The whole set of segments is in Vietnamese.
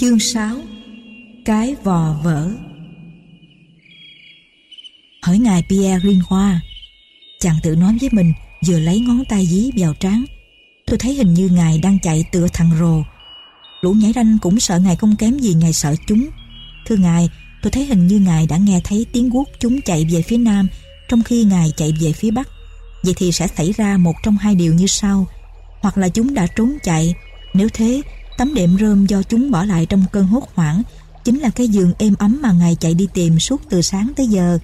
Chương 6 Cái vò vỡ. Hỏi ngài Pierre Grinois Chàng tự nói với mình Vừa lấy ngón tay dí vào trán. Tôi thấy hình như ngài đang chạy tựa thằng rồ. Lũ nhảy ranh cũng sợ ngài không kém gì ngài sợ chúng. Thưa ngài, Tôi thấy hình như ngài đã nghe thấy tiếng guốc chúng chạy về phía nam Trong khi ngài chạy về phía bắc. Vậy thì sẽ xảy ra một trong hai điều như sau. Hoặc là chúng đã trốn chạy, Nếu thế Tấm đệm rơm do chúng bỏ lại trong cơn hốt hoảng chính là cái giường êm ấm mà ngài chạy đi tìm suốt từ sáng tới giờ.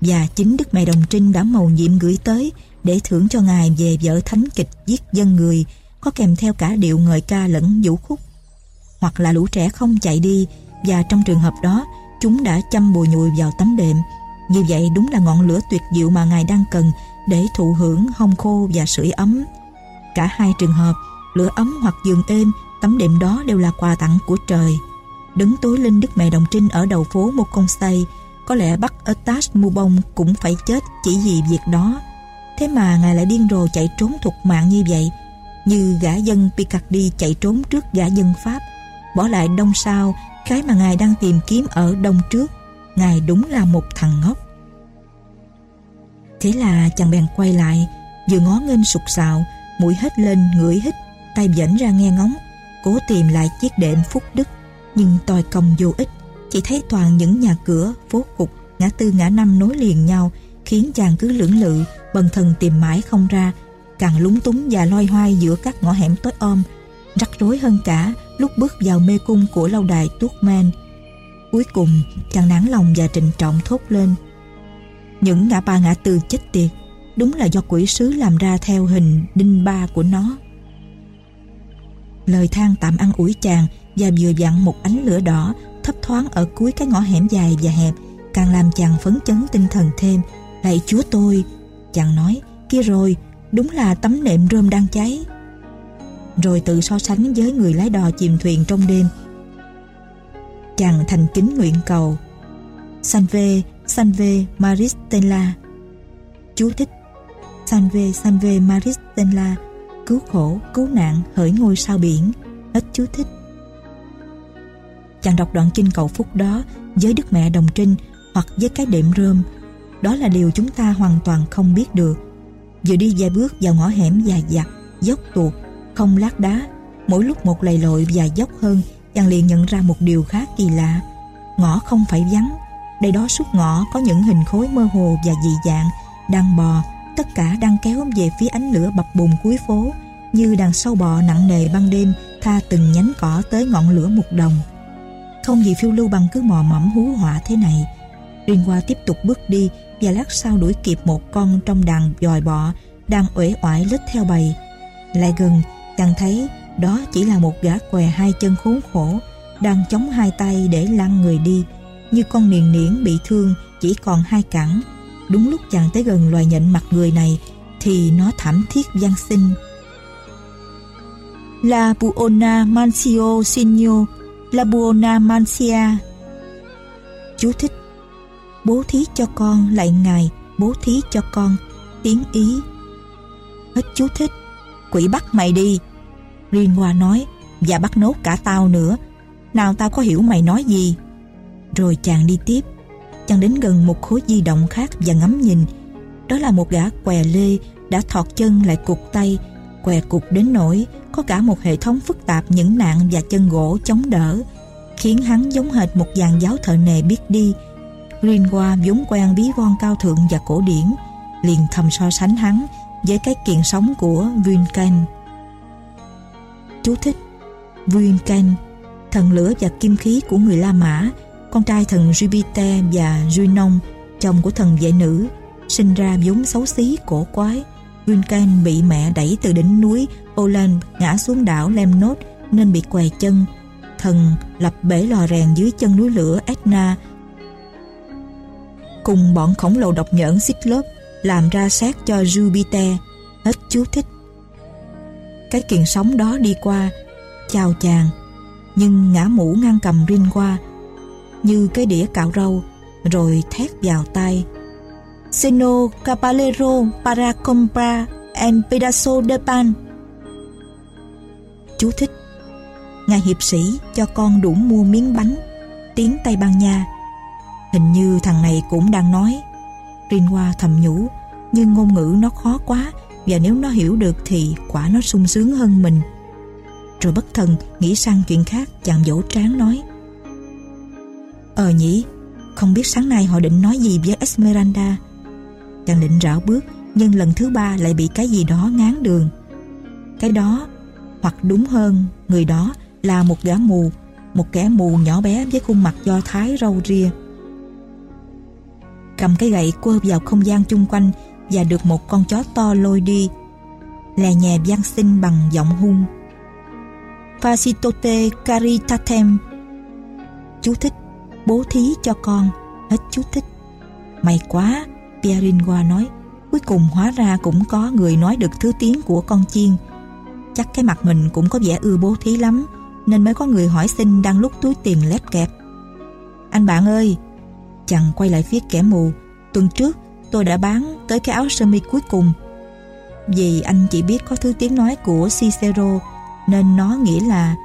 Và chính Đức Mẹ Đồng Trinh đã mầu nhiệm gửi tới để thưởng cho ngài về vở thánh kịch giết dân người có kèm theo cả điệu ngợi ca lẫn vũ khúc. Hoặc là lũ trẻ không chạy đi và trong trường hợp đó chúng đã chăm bùi nhùi vào tấm đệm. Như vậy đúng là ngọn lửa tuyệt diệu mà ngài đang cần để thụ hưởng hong khô và sưởi ấm. Cả hai trường hợp, lửa ấm hoặc giường êm Tấm đệm đó đều là quà tặng của trời. Đứng tối linh Đức Mẹ Đồng Trinh ở đầu phố một con say, có lẽ bắt Eustache bông cũng phải chết chỉ vì việc đó. Thế mà ngài lại điên rồ chạy trốn thuộc mạng như vậy, như gã dân Picardy chạy trốn trước gã dân Pháp, bỏ lại đông sao cái mà ngài đang tìm kiếm ở đông trước. Ngài đúng là một thằng ngốc. Thế là chàng bèn quay lại, vừa ngó nghênh sụt sạo, mũi hết lên ngửi hít, tay dẫn ra nghe ngóng cố tìm lại chiếc đệm phúc đức, nhưng tòi công vô ích, chỉ thấy toàn những nhà cửa, phố cục, ngã tư, ngã năm nối liền nhau, khiến chàng cứ lưỡng lự, bần thần tìm mãi không ra, càng lúng túng và loay hoay giữa các ngõ hẻm tối om, rắc rối hơn cả lúc bước vào mê cung của lâu đài tuốt men cuối cùng, chàng nản lòng và trịnh trọng thốt lên, những ngã ba ngã tư chết tiệt, đúng là do quỷ sứ làm ra theo hình đinh ba của nó lời than tạm ăn ủi chàng và vừa dặn một ánh lửa đỏ thấp thoáng ở cuối cái ngõ hẻm dài và hẹp, càng làm chàng phấn chấn tinh thần thêm. Lạy chúa tôi, chàng nói, kia rồi, đúng là tấm nệm rơm đang cháy. Rồi tự so sánh với người lái đò chìm thuyền trong đêm, chàng thành kính nguyện cầu sanve sanve Maristella. Chú thích sanve sanve Maristella cứu khổ, cứu nạn hỡi ngôi sao biển. Hết chú thích. Chàng đọc đoạn kinh cầu phúc đó với Đức Mẹ Đồng Trinh hoặc với cái đệm rơm. Đó là điều chúng ta hoàn toàn không biết được. Vừa đi vài bước vào ngõ hẻm dài dặt, dốc tuột, không lát đá, mỗi lúc một lầy lội và dốc hơn, chàng liền nhận ra một điều khá kỳ lạ. Ngõ không phải vắng, đây đó suốt ngõ có những hình khối mơ hồ và dị dạng, đang bò, tất cả đang kéo về phía ánh lửa bập bùng cuối phố như đàn sâu bọ nặng nề ban đêm tha từng nhánh cỏ tới ngọn lửa một đồng không gì phiêu lưu bằng cứ mò mẫm hú họa thế này Riêng qua tiếp tục bước đi và lát sau đuổi kịp một con trong đàn dòi bọ đang uể oải lết theo bầy. Lại gần, chàng thấy đó chỉ là một gã què hai chân khốn khổ đang chống hai tay để lăn người đi như con niền niễn bị thương chỉ còn hai cẳng Đúng lúc chàng tới gần loài nhện mặt người này thì nó thảm thiết gian sinh. La buona mansio signo, la buona mansia. Chú thích Bố thí cho con lại ngài, bố thí cho con, tiếng Ý. Hết chú thích. Quỷ bắt mày đi. Riêng Hoa nói, và bắt nốt cả tao nữa. Nào tao có hiểu mày nói gì. Rồi chàng đi tiếp chàng đến gần một khối di động khác và ngắm nhìn đó là một gã què lê đã thọt chân lại cục tay què cục đến nỗi có cả một hệ thống phức tạp những nạn và chân gỗ chống đỡ khiến hắn giống hệt một dàn giáo thợ nề biết đi. Greenwa vốn quen bí von cao thượng và cổ điển liền thầm so sánh hắn với cái kiện sống của Vulcan. Chú thích. Vulcan thần lửa và kim khí của người La Mã con trai thần Jupiter và Junon, chồng của thần vệ nữ, sinh ra vốn xấu xí cổ quái. Vulcan bị mẹ đẩy từ đỉnh núi Olan ngã xuống đảo Lemnos nên bị què chân. Thần lập bể lò rèn dưới chân núi lửa Etna cùng bọn khổng lồ độc nhẫn Cyclops làm ra xác cho Jupiter. Hết chú thích. Cái kiền sóng đó đi qua, chào chàng, nhưng ngã mũ ngang cầm rin qua như cái đĩa cạo râu rồi thét vào tay Seno Caballero para comprar en pedazo de pan. Chú thích, Ngài hiệp sĩ cho con đủ mua miếng bánh Tiếng Tây Ban Nha. Hình như thằng này cũng đang nói, Rinwa thầm nhủ, Nhưng ngôn ngữ nó khó quá, Và nếu nó hiểu được thì quả nó sung sướng hơn mình. Rồi bất thần nghĩ sang chuyện khác, Chàng vỗ trán nói Ờ nhỉ, Không biết sáng nay họ định nói gì với Esmeralda. Chàng định rảo bước, Nhưng lần thứ ba lại bị cái gì đó ngán đường. Cái đó, Hoặc đúng hơn, Người đó là một gã mù, Một kẻ mù nhỏ bé với khuôn mặt do thái râu ria. Cầm cái gậy quơ vào không gian chung quanh Và được một con chó to lôi đi, Lè nhè gian sinh bằng giọng hung. Facitote caritatem. Chú thích, Bố thí cho con. Hết chú thích. May quá Pierinwa nói, Cuối cùng hóa ra cũng có người nói được thứ tiếng của con chiên. Chắc cái mặt mình cũng có vẻ ưa bố thí lắm, Nên mới có người hỏi xin đang lúc túi tiền lép kẹp. Anh bạn ơi, Chàng quay lại phía kẻ mù, Tuần trước tôi đã bán tới cái áo sơ mi cuối cùng. Vì anh chỉ biết có thứ tiếng nói của Cicero, Nên nó nghĩa là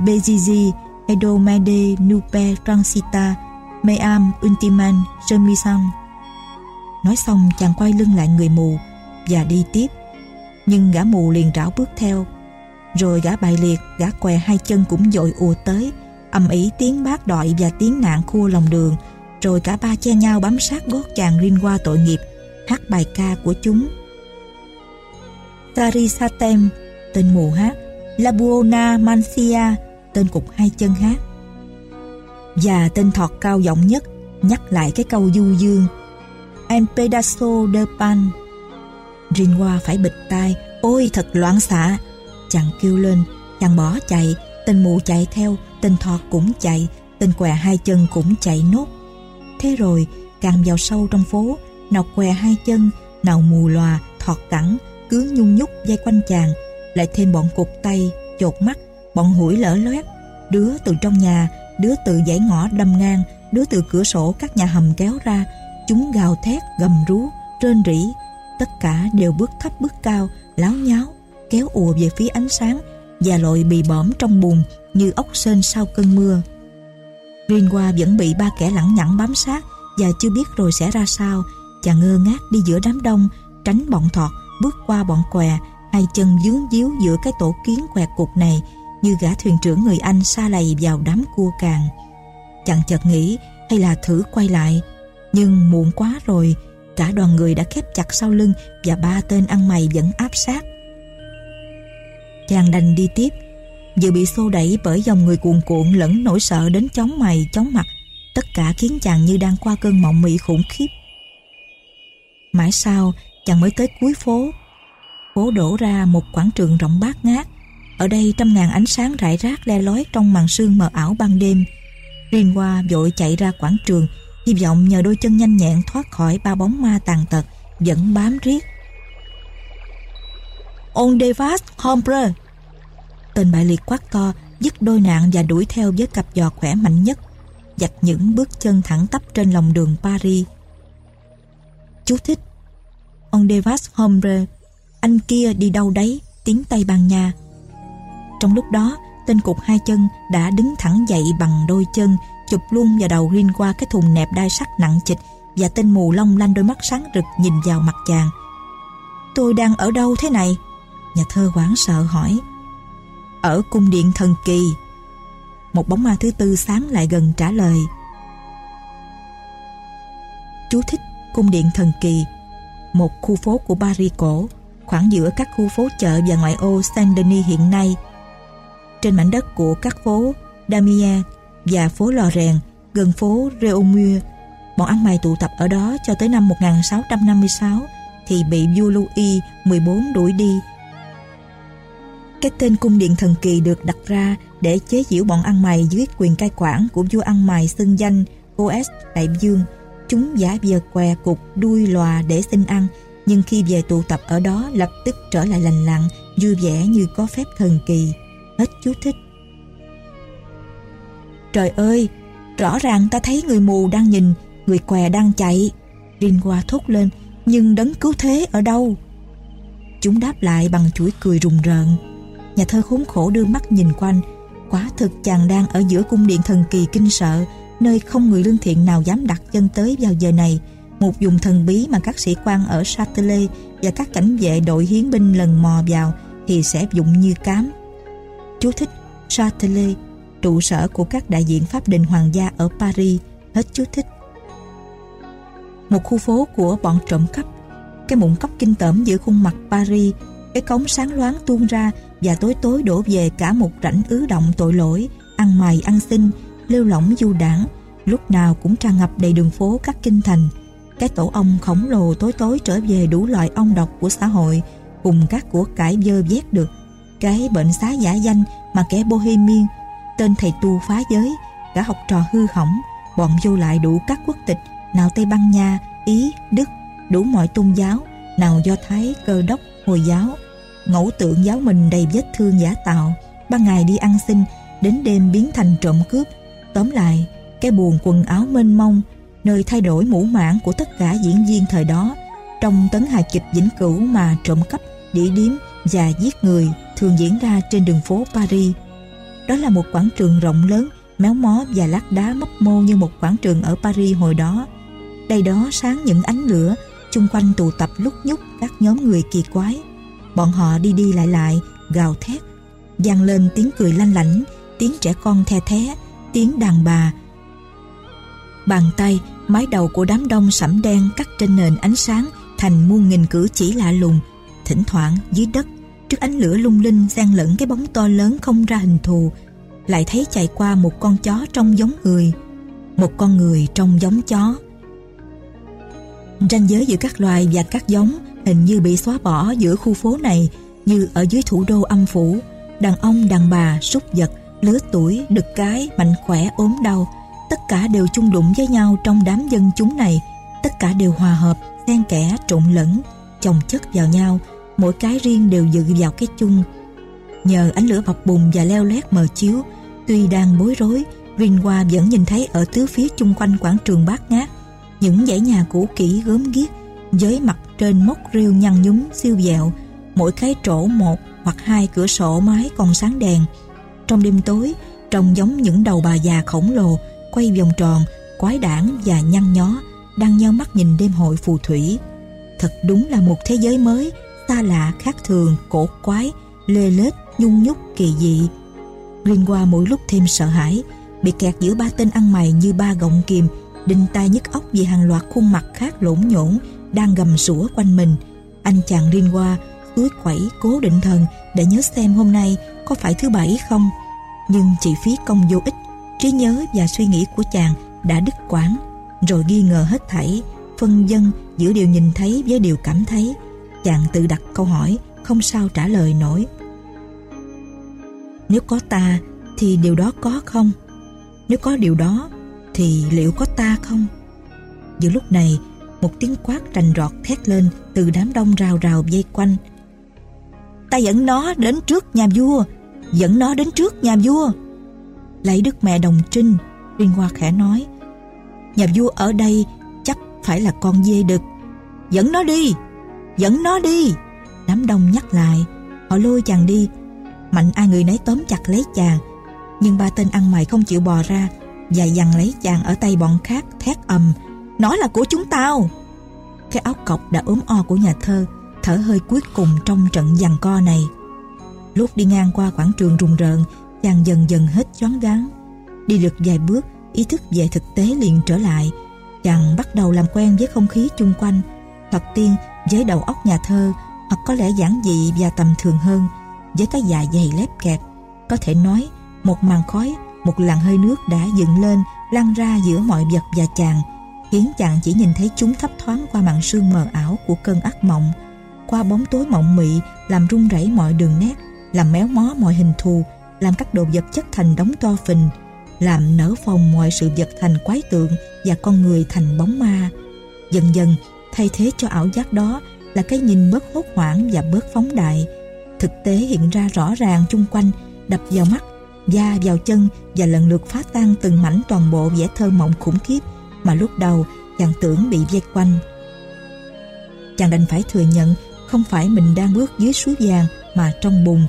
Bezizi Edomede Nupe Transita Meam Ultiman Remisan Nói xong chàng quay lưng lại người mù Và đi tiếp. Nhưng gã mù liền rảo bước theo. Rồi gã bại liệt Gã què hai chân cũng dội ùa tới ầm ĩ tiếng bác đội và tiếng nạn khua lòng đường. Rồi cả ba che nhau bám sát gót chàng riêng qua tội nghiệp hát bài ca của chúng. Tari Satem tên mù hát. Labuona, Mancia tên cục hai chân hát và tên thọt cao giọng nhất, nhắc lại cái câu du dương. En pedazo de pan. Rinwa phải bịch tai. Ôi, thật loạn xạ. Chàng kêu lên. Chàng bỏ chạy. Tên mụ chạy theo. Tên thọt cũng chạy. Tên què hai chân cũng chạy nốt. Thế rồi, càng vào sâu trong phố, Nào què hai chân, Nào mù lòa, thọt cẳng, Cứ nhung nhúc dây quanh chàng. Lại thêm bọn cục tay, Chột mắt, Bọn hủi lỡ loét. Đứa từ trong nhà Đứa từ dãy ngõ đâm ngang, Đứa từ cửa sổ các nhà hầm kéo ra, Chúng gào thét, gầm rú, Rên rỉ. Tất cả đều bước thấp bước cao, Láo nháo, Kéo ùa về phía ánh sáng Và lội bị bõm trong bùn Như ốc sên sau cơn mưa. Riêng qua vẫn bị ba kẻ lẳng nhẳng bám sát Và chưa biết rồi sẽ ra sao. Chàng ngơ ngác đi giữa đám đông, Tránh bọn thọt, Bước qua bọn què, Hai chân dướng díu giữa cái tổ kiến què cục này. Như gã thuyền trưởng người Anh xa lầy vào đám cua càng. Chẳng chợt nghĩ, Hay là thử quay lại. Nhưng muộn quá rồi, Cả đoàn người đã khép chặt sau lưng Và ba tên ăn mày vẫn áp sát. Chàng đành đi tiếp, Vừa bị xô đẩy bởi dòng người cuồn cuộn Lẫn nỗi sợ đến chóng mày, chóng mặt. Tất cả khiến chàng như đang qua cơn mộng mị khủng khiếp. Mãi sau, chàng mới tới cuối phố. Phố đổ ra một quảng trường rộng bát ngát. Ở đây trăm ngàn ánh sáng rải rác le lói trong màn sương mờ ảo ban đêm. Riêng qua vội chạy ra quảng trường, Hy vọng nhờ đôi chân nhanh nhẹn thoát khỏi ba bóng ma tàn tật, Vẫn bám riết. On devas hombre Tên bại liệt quát to, Dứt đôi nạn và đuổi theo với cặp giò khỏe mạnh nhất Dạch những bước chân thẳng tắp trên lòng đường Paris. Chú thích. On devas hombre Anh kia đi đâu đấy Tiếng Tây Ban Nha trong lúc đó Tên cục hai chân đã đứng thẳng dậy bằng đôi chân chụp luôn vào đầu Rin qua cái thùng nẹp đai sắt nặng chịch và tên mù long lanh đôi mắt sáng rực nhìn vào mặt chàng. Tôi đang ở đâu thế này? Nhà thơ hoảng sợ hỏi. Ở cung điện thần kỳ. Một bóng ma thứ tư sáng lại gần trả lời. Chú thích cung điện thần kỳ, một khu phố của Paris cổ, khoảng giữa các khu phố chợ và ngoại ô Saint-Denis hiện nay. Trên mảnh đất của các phố Damia và phố Lò Rèn gần phố Réaumur. Bọn ăn mày tụ tập ở đó cho tới năm 1656 thì bị vua Louis XIV đuổi đi. Cái tên cung điện thần kỳ được đặt ra để chế giễu bọn ăn mày dưới quyền cai quản của vua ăn mày xưng danh OS Đại Dương. Chúng giả vờ què cục đuôi lòa để xin ăn, nhưng khi về tụ tập ở đó lập tức trở lại lành lặn, vui vẻ như có phép thần kỳ. Hết chú thích. Trời ơi, rõ ràng ta thấy người mù đang nhìn, người què đang chạy. Rin qua thốt lên, nhưng đấng cứu thế ở đâu? Chúng đáp lại bằng chuỗi cười rùng rợn. Nhà thơ khốn khổ đưa mắt nhìn quanh Quả thực chàng đang ở giữa cung điện thần kỳ kinh sợ Nơi không người lương thiện nào dám đặt chân tới vào giờ này Một vùng thần bí mà các sĩ quan ở Châtelet Và các cảnh vệ đội hiến binh lần mò vào Thì sẽ dụng như cám Chú thích Châtelet Trụ sở của các đại diện pháp định hoàng gia ở Paris. Hết chú thích. Một khu phố của bọn trộm cắp. Cái mụn cóc kinh tởm giữa khuôn mặt Paris. Cái cống sáng loáng tuôn ra và tối tối đổ về cả một rãnh ứ động tội lỗi, ăn mày ăn xin, lêu lỏng du đảng, lúc nào cũng tràn ngập đầy đường phố các kinh thành. Cái tổ ong khổng lồ tối tối trở về đủ loại ong độc của xã hội, cùng các của cải dơ vét được. Cái bệnh xá giả danh mà kẻ bohemian, tên thầy tu phá giới, cả học trò hư hỏng, bọn vô lại đủ các quốc tịch, nào Tây Ban Nha, Ý, Đức, đủ mọi tôn giáo, nào Do Thái, Cơ đốc, Hồi giáo, ngẫu tượng giáo mình đầy vết thương giả tạo. Ban ngày đi ăn xin đến đêm biến thành trộm cướp. Tóm lại cái buồn quần áo mênh mông nơi thay đổi mũ mãn của tất cả diễn viên thời đó trong tấn hài kịch vĩnh cửu mà trộm cắp đỉ điếm và giết người thường diễn ra trên đường phố Paris đó là một quảng trường rộng lớn méo mó và lát đá mấp mô như một quảng trường ở Paris hồi đó đây đó sáng những ánh lửa chung quanh tụ tập lúc nhúc các nhóm người kỳ quái Bọn họ đi đi lại lại, gào thét. vang lên tiếng cười lanh lảnh, tiếng trẻ con the thé, tiếng đàn bà. Bàn tay, mái đầu của đám đông sẫm đen cắt trên nền ánh sáng thành muôn nghìn cử chỉ lạ lùng. Thỉnh thoảng dưới đất, trước ánh lửa lung linh xen lẫn cái bóng to lớn không ra hình thù, lại thấy chạy qua một con chó trông giống người, một con người trông giống chó. Ranh giới giữa các loài và các giống hình như bị xóa bỏ giữa khu phố này như ở dưới thủ đô âm phủ đàn ông đàn bà súc vật lứa tuổi đực cái mạnh khỏe ốm đau tất cả đều chung đụng với nhau trong đám dân chúng này tất cả đều hòa hợp xen kẽ trộn lẫn chồng chất vào nhau mỗi cái riêng đều dự vào cái chung. Nhờ ánh lửa bập bùng và leo lét mờ chiếu, tuy đang bối rối Rinwa vẫn nhìn thấy ở tứ phía chung quanh quảng trường bát ngát, những dãy nhà cũ kỹ gớm ghiếc, với mặt trên mốc rêu nhăn nhúm siêu dẹo, mỗi cái trổ một hoặc hai cửa sổ mái còn sáng đèn. Trong đêm tối, trông giống những đầu bà già khổng lồ, quay vòng tròn, quái đản và nhăn nhó, đang nheo mắt nhìn đêm hội phù thủy. Thật đúng là một thế giới mới xa lạ khác thường, cổ quái, lê lết, nhung nhúc, kỳ dị. Riêng qua mỗi lúc thêm sợ hãi, bị kẹt giữa ba tên ăn mày như ba gọng kìm, đinh tai nhức óc vì hàng loạt khuôn mặt khác lỗn nhổn đang gầm sủa quanh mình. Anh chàng riêng qua suối quẩy cố định thần để nhớ xem hôm nay có phải thứ bảy không. Nhưng chỉ phí công vô ích, trí nhớ và suy nghĩ của chàng đã đứt quãng. Rồi nghi ngờ hết thảy, phân dân giữa điều nhìn thấy với điều cảm thấy chàng tự đặt câu hỏi, không sao trả lời nổi. Nếu có ta thì điều đó có không? Nếu có điều đó thì liệu có ta không? Giữa lúc này, một tiếng quát rành rọt thét lên từ đám đông rào rào vây quanh. Ta dẫn nó đến trước nhà vua, dẫn nó đến trước nhà vua. Lấy đức mẹ đồng trinh Liên Hoa khẽ nói, Nhà vua ở đây chắc phải là con dê đực. Dẫn nó đi. Dẫn nó đi. Đám đông nhắc lại. Họ lôi chàng đi. Mạnh ai người nấy tóm chặt lấy chàng. Nhưng ba tên ăn mày không chịu bò ra, Và dằn lấy chàng ở tay bọn khác Thét ầm. Nó là của chúng tao. Cái áo cọc đã ốm o của nhà thơ, Thở hơi cuối cùng trong trận giằng co này. Lúc đi ngang qua quảng trường rùng rợn, Chàng dần dần hết choáng váng. Đi được vài bước, Ý thức về thực tế liền trở lại. Chàng bắt đầu làm quen với không khí chung quanh. Thật tiên với đầu óc nhà thơ Hoặc có lẽ giản dị và tầm thường hơn, Với cái dạ dày lép kẹt Có thể nói Một màn khói, Một làn hơi nước đã dựng lên Lan ra giữa mọi vật và chàng, khiến chàng chỉ nhìn thấy chúng thấp thoáng qua màn sương mờ ảo của cơn ác mộng, qua bóng tối mộng mị làm rung rẩy mọi đường nét, làm méo mó mọi hình thù, làm các đồ vật chất thành đống to phình, làm nở phồng mọi sự vật thành quái tượng và con người thành bóng ma. Dần dần thay thế cho ảo giác đó là cái nhìn bớt hốt hoảng và bớt phóng đại thực tế hiện ra rõ ràng chung quanh, đập vào mắt, da vào chân và lần lượt phá tan từng mảnh toàn bộ vẻ thơ mộng khủng khiếp mà lúc đầu chàng tưởng bị vây quanh. Chàng đành phải thừa nhận không phải mình đang bước dưới suối vàng mà trong bùn.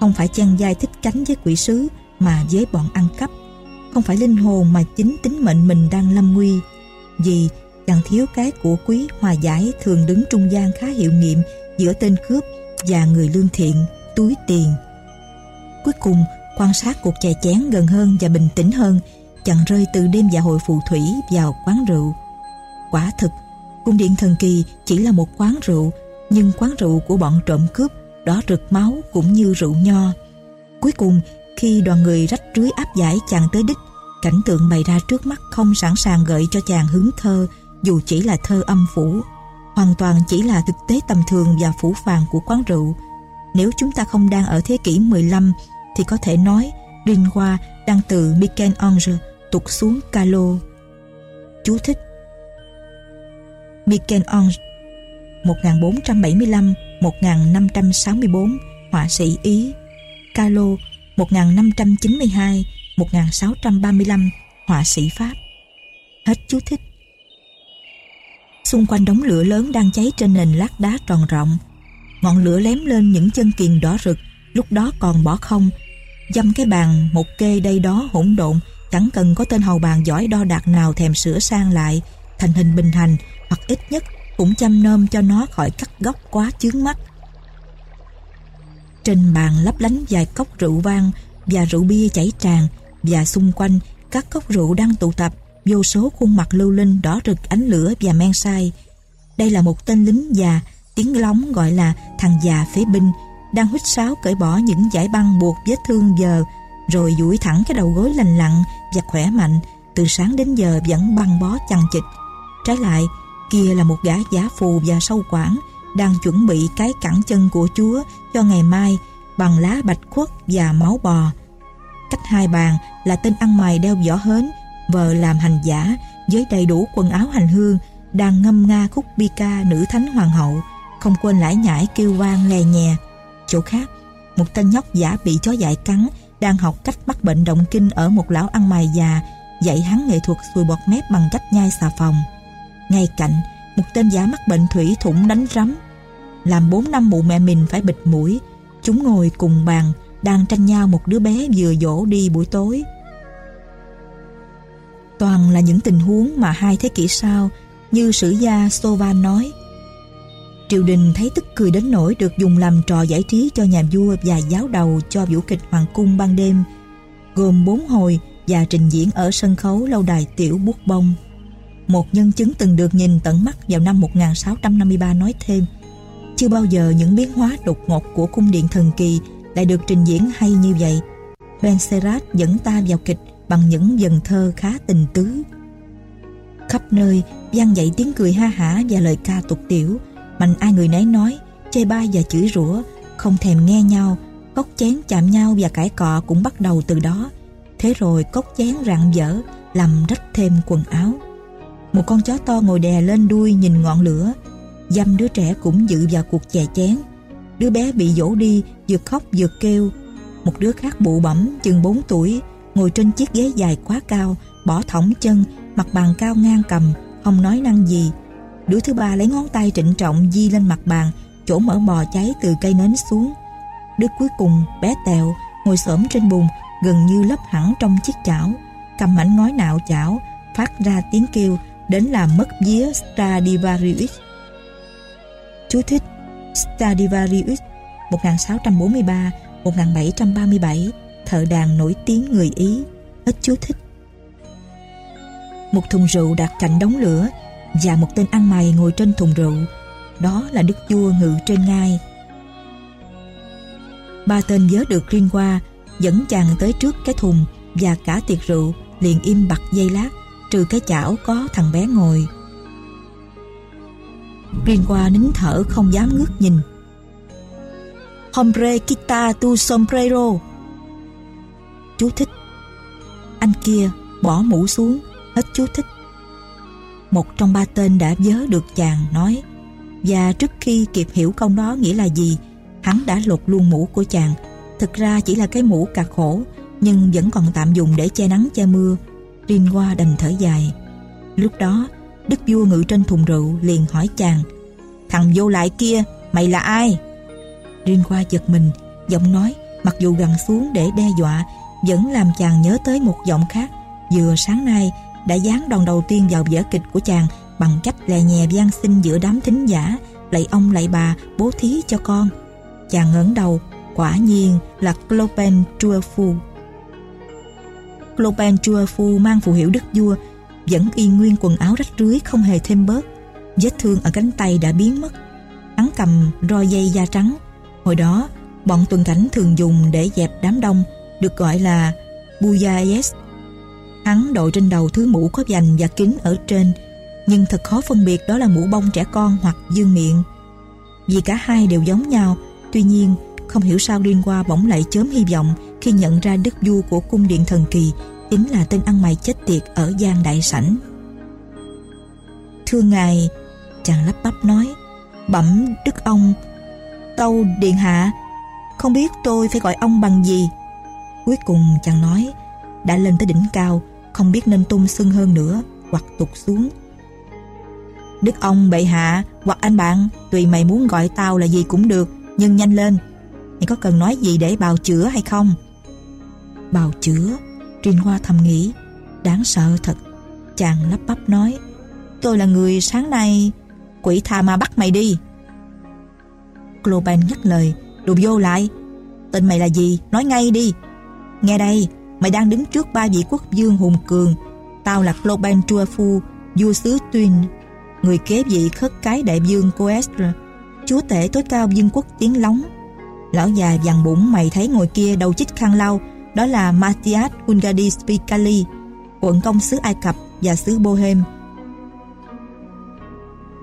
không phải chăn dai thích cánh với quỷ sứ mà với bọn ăn cắp, không phải linh hồn mà chính tính mệnh mình đang lâm nguy vì chàng thiếu cái của quý hòa giải thường đứng trung gian khá hiệu nghiệm giữa tên cướp và người lương thiện, túi tiền. Cuối cùng, quan sát cuộc chè chén gần hơn và bình tĩnh hơn, chàng rơi từ đêm dạ hội phù thủy vào quán rượu. Quả thực, cung điện thần kỳ chỉ là một quán rượu, nhưng quán rượu của bọn trộm cướp đỏ rực máu cũng như rượu nho. Cuối cùng, khi đoàn người rách rưới áp giải chàng tới đích, cảnh tượng bày ra trước mắt không sẵn sàng gợi cho chàng hứng thơ dù chỉ là thơ âm phủ, hoàn toàn chỉ là thực tế tầm thường và phủ phàng của quán rượu. Nếu chúng ta không đang ở thế kỷ 15 thì có thể nói Ringois đang từ Michel-Ange tụt xuống Calo. Chú thích. Michel-Ange 1475-1564 họa sĩ Ý. Calo 1592-1635 họa sĩ Pháp. Hết chú thích. Xung quanh đống lửa lớn đang cháy trên nền lát đá tròn rộng. Ngọn lửa lém lên những chân kiền đỏ rực, Lúc đó còn bỏ không. Dăm cái bàn, một kê đây đó hỗn độn, Chẳng cần có tên hầu bàn giỏi đo đạc nào thèm sửa sang lại. Thành hình bình hành, Hoặc ít nhất cũng chăm nôm cho nó khỏi cắt góc quá chướng mắt. Trên bàn lấp lánh vài cốc rượu vang và rượu bia chảy tràn, và xung quanh các cốc rượu đang tụ tập vô số khuôn mặt lưu linh đỏ rực ánh lửa và men say. Đây là một tên lính già, tiếng lóng gọi là thằng già phế binh, đang huýt sáo cởi bỏ những giải băng buộc vết thương giờ, rồi duỗi thẳng cái đầu gối lành lặn và khỏe mạnh, từ sáng đến giờ vẫn băng bó chằng chịt. Trái lại, kia là một gã giả phù và sâu quảng, đang chuẩn bị cái cẳng chân của Chúa cho ngày mai bằng lá bạch khuất và máu bò. Cách hai bàn là tên ăn mày đeo vỏ hến, vợ làm hành giả với đầy đủ quần áo hành hương, đang ngâm nga khúc bi ca nữ thánh hoàng hậu, không quên lải nhải kêu vang lè nhè. Chỗ khác, một tên nhóc giả bị chó dại cắn đang học cách bắt bệnh động kinh ở một lão ăn mày già dạy hắn nghệ thuật xùi bọt mép bằng cách nhai xà phòng. Ngay cạnh, một tên giả mắc bệnh thủy thủng đánh rắm làm bốn năm mụ mẹ mình phải bịt mũi chúng ngồi cùng bàn đang tranh nhau một đứa bé vừa dỗ đi buổi tối toàn là những tình huống mà hai thế kỷ sau, như sử gia Sovan nói. Triều đình thấy tức cười đến nỗi được dùng làm trò giải trí cho nhà vua và giáo đầu cho vũ kịch hoàng cung ban đêm, gồm bốn hồi và trình diễn ở sân khấu lâu đài tiểu bút bông. Một nhân chứng từng được nhìn tận mắt vào năm 1653 nói thêm. Chưa bao giờ những biến hóa đột ngột của cung điện thần kỳ lại được trình diễn hay như vậy. Ben Serat dẫn ta vào kịch bằng những dần thơ khá tình tứ. Khắp nơi vang dậy tiếng cười ha hả và lời ca tục tiểu, mạnh ai người nấy nói, chê bai và chửi rủa, không thèm nghe nhau, cốc chén chạm nhau và cãi cọ cũng bắt đầu từ đó. Thế rồi cốc chén rạng vỡ, làm rách thêm quần áo. Một con chó to ngồi đè lên đuôi nhìn ngọn lửa, Dăm đứa trẻ cũng dự vào cuộc chè chén Đứa bé bị dỗ đi Vừa khóc vừa kêu Một đứa khác bụ bẩm chừng 4 tuổi Ngồi trên chiếc ghế dài quá cao, Bỏ thõng chân, Mặt bàn cao ngang cầm, Không nói năng gì. Đứa thứ ba lấy ngón tay trịnh trọng Di lên mặt bàn, Chỗ mở bò cháy từ cây nến xuống. Đứa cuối cùng bé Tèo, Ngồi xổm trên bùn, Gần như lấp hẳn trong chiếc chảo. Cầm mảnh ngói nạo chảo, Phát ra tiếng kêu, Đến làm mất vía Stradivarius. Chú thích Stradivarius 1643-1737 thợ đàn nổi tiếng người Ý, hết chú thích. Một thùng rượu đặt cạnh đống lửa và một tên ăn mày ngồi trên thùng rượu. Đó là đức vua ngự trên ngai. Ba tên vớ được riêng qua dẫn chàng tới trước cái thùng và cả tiệc rượu liền im bặt dây lát, trừ cái chảo có thằng bé ngồi. Riêng qua nín thở không dám ngước nhìn. Hombre quita tu sombrero. Chú thích. Anh kia bỏ mũ xuống Hết chú thích. Một trong ba tên đã vớ được chàng nói Và trước khi kịp hiểu câu đó nghĩa là gì Hắn đã lột luôn mũ của chàng. Thực ra chỉ là cái mũ cà khổ Nhưng vẫn còn tạm dùng để che nắng che mưa. Riêng qua đành thở dài. Lúc đó Đức vua ngự trên thùng rượu liền hỏi chàng Thằng vô lại kia Mày là ai? Riêng qua giật mình Giọng nói mặc dù gằn xuống để đe dọa, vẫn làm chàng nhớ tới một giọng khác. Vừa sáng nay, đã dán đòn đầu tiên vào vở kịch của chàng bằng cách lè nhẹ van xin giữa đám thính giả, lạy ông lạy bà bố thí cho con. Chàng ngẩng đầu, quả nhiên là Clopen Truefu. Clopen Truefu mang phù hiệu đức vua, vẫn y nguyên quần áo rách rưới không hề thêm bớt. Vết thương ở cánh tay đã biến mất. Hắn cầm roi dây da trắng. Hồi đó, bọn tuần cảnh thường dùng để dẹp đám đông, được gọi là Buyayes. Hắn đội trên đầu thứ mũ có vành và kính ở trên, nhưng thật khó phân biệt đó là mũ bông trẻ con hoặc dương miệng. Vì cả hai đều giống nhau, tuy nhiên không hiểu sao liên qua bỗng lại chớm hy vọng khi nhận ra đức vua của cung điện thần kỳ chính là tên ăn mày chết tiệt ở gian đại sảnh. Thưa ngài, chàng lắp bắp nói, bẩm đức ông, tâu điện hạ, không biết tôi phải gọi ông bằng gì. Cuối cùng chàng nói, đã lên tới đỉnh cao, không biết nên tung sưng hơn nữa hoặc tụt xuống. Đức ông bệ hạ hoặc anh bạn, tùy mày muốn gọi tao là gì cũng được, nhưng nhanh lên. Mày có cần nói gì để bào chữa hay không? Bào chữa? Trinh Hoa thầm nghĩ, đáng sợ thật. Chàng lắp bắp nói, tôi là người sáng nay, quỷ tha ma bắt mày đi. Cloben nhắc lời, đồ vô lại. Tên mày là gì? Nói ngay đi. Nghe đây, mày đang đứng trước ba vị quốc vương hùng cường. Tao là Cloban Truafu, vua xứ Tuyên, người kế vị khất cái đại vương Coestra chúa tể tối cao vương quốc tiếng lóng. Lão già vàng bụng mày thấy ngồi kia đầu chích khăn lau, đó là Matthias Ungadi Spicali, quận công xứ Ai Cập và xứ Bohem.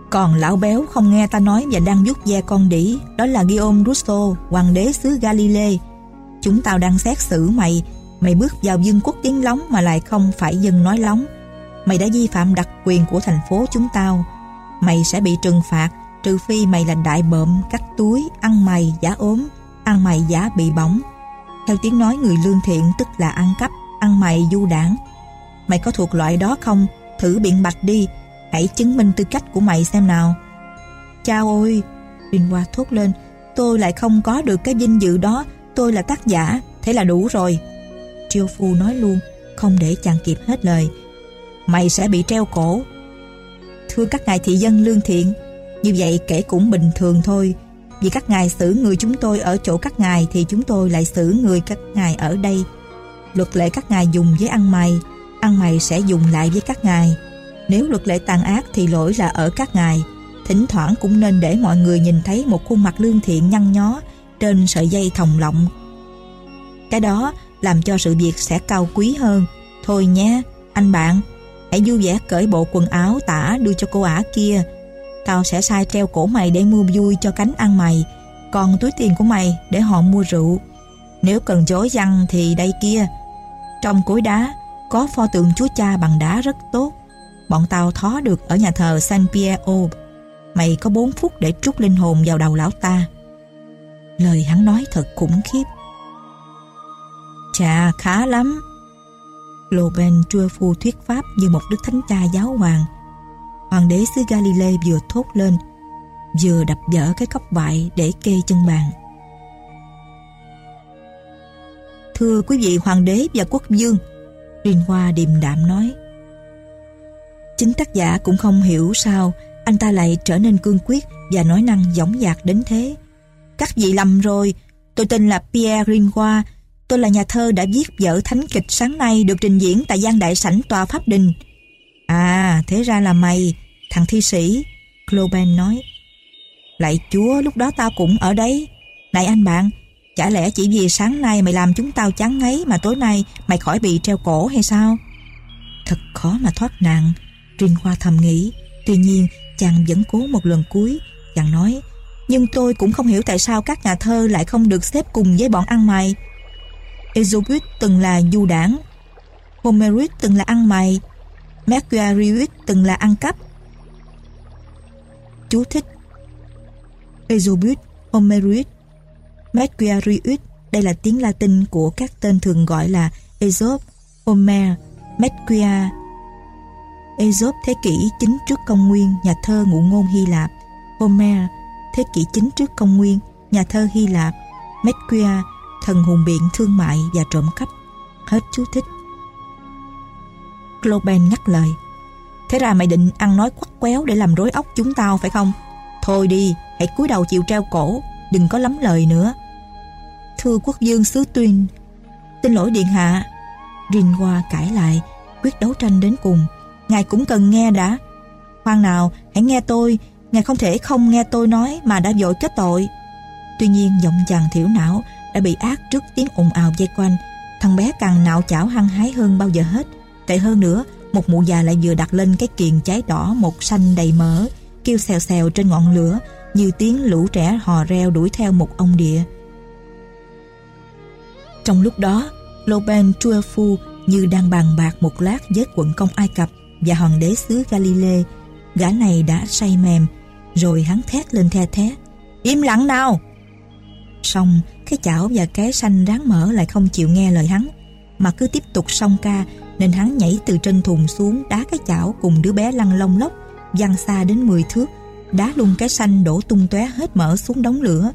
Còn lão béo không nghe ta nói và đang vút ve con đỉ, đó là Guillaume Rousseau, hoàng đế xứ Galilee. Chúng tao đang xét xử mày, mày bước vào vương quốc tiếng lóng mà lại không phải dân nói lóng. Mày đã vi phạm đặc quyền của thành phố chúng tao. Mày sẽ bị trừng phạt, trừ phi mày là đại bợm, cắt túi, ăn mày, giả ốm, ăn mày giả bị bỏng, theo tiếng nói người lương thiện tức là ăn cắp, ăn mày du đảng. Mày có thuộc loại đó không? Thử biện bạch đi, hãy chứng minh tư cách của mày xem nào. Chao ôi! Linh Hoa thốt lên, tôi lại không có được cái vinh dự đó, tôi là tác giả, thế là đủ rồi. Triêu Phu nói luôn, không để chàng kịp hết lời. Mày sẽ bị treo cổ. Thưa các ngài thị dân lương thiện, như vậy kể cũng bình thường thôi, vì các ngài xử người chúng tôi ở chỗ các ngài thì chúng tôi lại xử người các ngài ở đây. Luật lệ các ngài dùng với ăn mày, ăn mày sẽ dùng lại với các ngài. Nếu luật lệ tàn ác thì lỗi là ở các ngài. Thỉnh thoảng cũng nên để mọi người nhìn thấy một khuôn mặt lương thiện nhăn nhó trên sợi dây thòng lọng. Cái đó làm cho sự việc sẽ cao quý hơn. Thôi nhé, anh bạn, hãy vui vẻ cởi bộ quần áo tả đưa cho cô ả kia. Tao sẽ sai treo cổ mày để mua vui cho cánh ăn mày. Còn túi tiền của mày để họ mua rượu. Nếu cần dối răng thì đây kia. Trong cối đá có pho tượng chúa cha bằng đá rất tốt. Bọn tao thó được ở nhà thờ San Piero Mày có 4 phút để trút linh hồn vào đầu lão ta. Lời hắn nói thật khủng khiếp. Chà, khá lắm. Loben phu thuyết pháp như một đức thánh cha giáo hoàng. Hoàng đế xứ Galilee vừa thốt lên, Vừa đập dở cái cốc bại để kê chân bàn. Thưa quý vị hoàng đế và quốc vương Riêng Hoa điềm đạm nói. Chính tác giả cũng không hiểu sao Anh ta lại trở nên cương quyết Và nói năng dõng dạc đến thế. Các vị lầm rồi Tôi tên là Pierre Gringoire, Tôi là nhà thơ đã viết vở thánh kịch sáng nay được trình diễn tại gian đại sảnh tòa Pháp Đình. À, thế ra là mày, thằng thi sĩ, Cloben nói. Lạy chúa, lúc đó tao cũng ở đấy. Này anh bạn, chả lẽ chỉ vì sáng nay mày làm chúng tao chán ngấy mà tối nay mày khỏi bị treo cổ hay sao? Thật khó mà thoát nạn, Trinh Hoa thầm nghĩ. Tuy nhiên, chàng vẫn cố một lần cuối. Chàng nói, nhưng tôi cũng không hiểu tại sao các nhà thơ lại không được xếp cùng với bọn ăn mày. Aesopus từng là du đảng, Homerus từng là ăn mày, Mercurius từng là ăn cắp. Chú thích Aesopus, Homerus, Mercurius đây là tiếng Latin của các tên thường gọi là Aesop, Homer, Mercuria. Aesop thế kỷ 9 trước công nguyên, nhà thơ ngụ ngôn Hy Lạp. Homer, thế kỷ 9 trước công nguyên, nhà thơ Hy Lạp. Medquia, thần hùng biện thương mại và trộm cắp. Hết chú thích. Cloben ngắt lời. Thế ra mày định ăn nói quắc quéo để làm rối óc chúng tao phải không? Thôi đi, hãy cúi đầu chịu treo cổ, đừng có lắm lời nữa. Thưa quốc dương sứ tuyên, xin lỗi điện hạ. Rinwa cãi lại, quyết đấu tranh đến cùng. Ngài cũng cần nghe đã. Khoan nào, hãy nghe tôi, ngài không thể không nghe tôi nói mà đã vội kết tội. Tuy nhiên giọng chàng thiểu não đã bị ác trước tiếng ồn ào dây quanh. Thằng bé càng nạo chảo hăng hái hơn bao giờ hết. Tệ hơn nữa, một mụ già lại vừa đặt lên cái kiền cháy đỏ một xanh đầy mỡ, kêu xèo xèo trên ngọn lửa, như tiếng lũ trẻ hò reo đuổi theo một ông địa. Trong lúc đó, Loben Truefu như đang bàn bạc một lát với quận công Ai Cập và hoàng đế xứ Galilee. Gã này đã say mềm, rồi hắn thét lên the thé. Im lặng nào! Xong, cái chảo và cái xanh ráng mở lại không chịu nghe lời hắn, mà cứ tiếp tục song ca, nên hắn nhảy từ trên thùng xuống đá cái chảo cùng đứa bé lăn lông lốc, văng xa đến 10 thước, đá luôn cái xanh đổ tung tóe hết mỡ xuống đống lửa,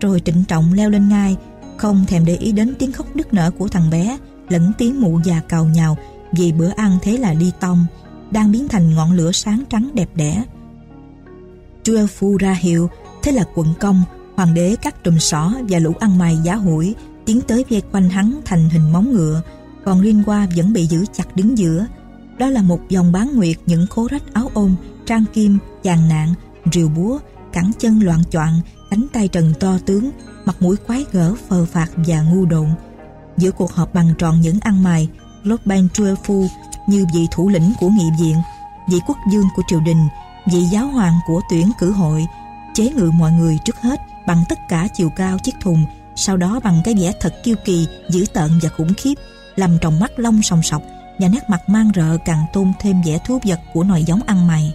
rồi trịnh trọng leo lên ngai, không thèm để ý đến tiếng khóc nức nở của thằng bé, lẫn tiếng mụ già cào nhào vì bữa ăn thế là đi tông, đang biến thành ngọn lửa sáng trắng đẹp đẽ. Chuel Phu ra hiệu, thế là quận công, hoàng đế cắt trùm sỏ và lũ ăn mày giá hủi tiến tới vây quanh hắn thành hình móng ngựa, còn Liên Hoa vẫn bị giữ chặt đứng giữa. Đó là một dòng bán nguyệt những khố rách áo ôm, trang kim, chàng nạn, rìu búa, cẳng chân loạn choạng, cánh tay trần to tướng, mặt mũi quái gở phờ phạt và ngu độn. Giữa cuộc họp bằng tròn những ăn mày, Lotban phu như vị thủ lĩnh của nghị viện, vị quốc dương của triều đình, vị giáo hoàng của tuyển cử hội, chế ngự mọi người trước hết bằng tất cả chiều cao chiếc thùng, sau đó bằng cái vẻ thật kiêu kỳ, dữ tợn và khủng khiếp, làm tròng mắt long sòng sọc và nét mặt mang rợ càng tôn thêm vẻ thú vật của nòi giống ăn mày.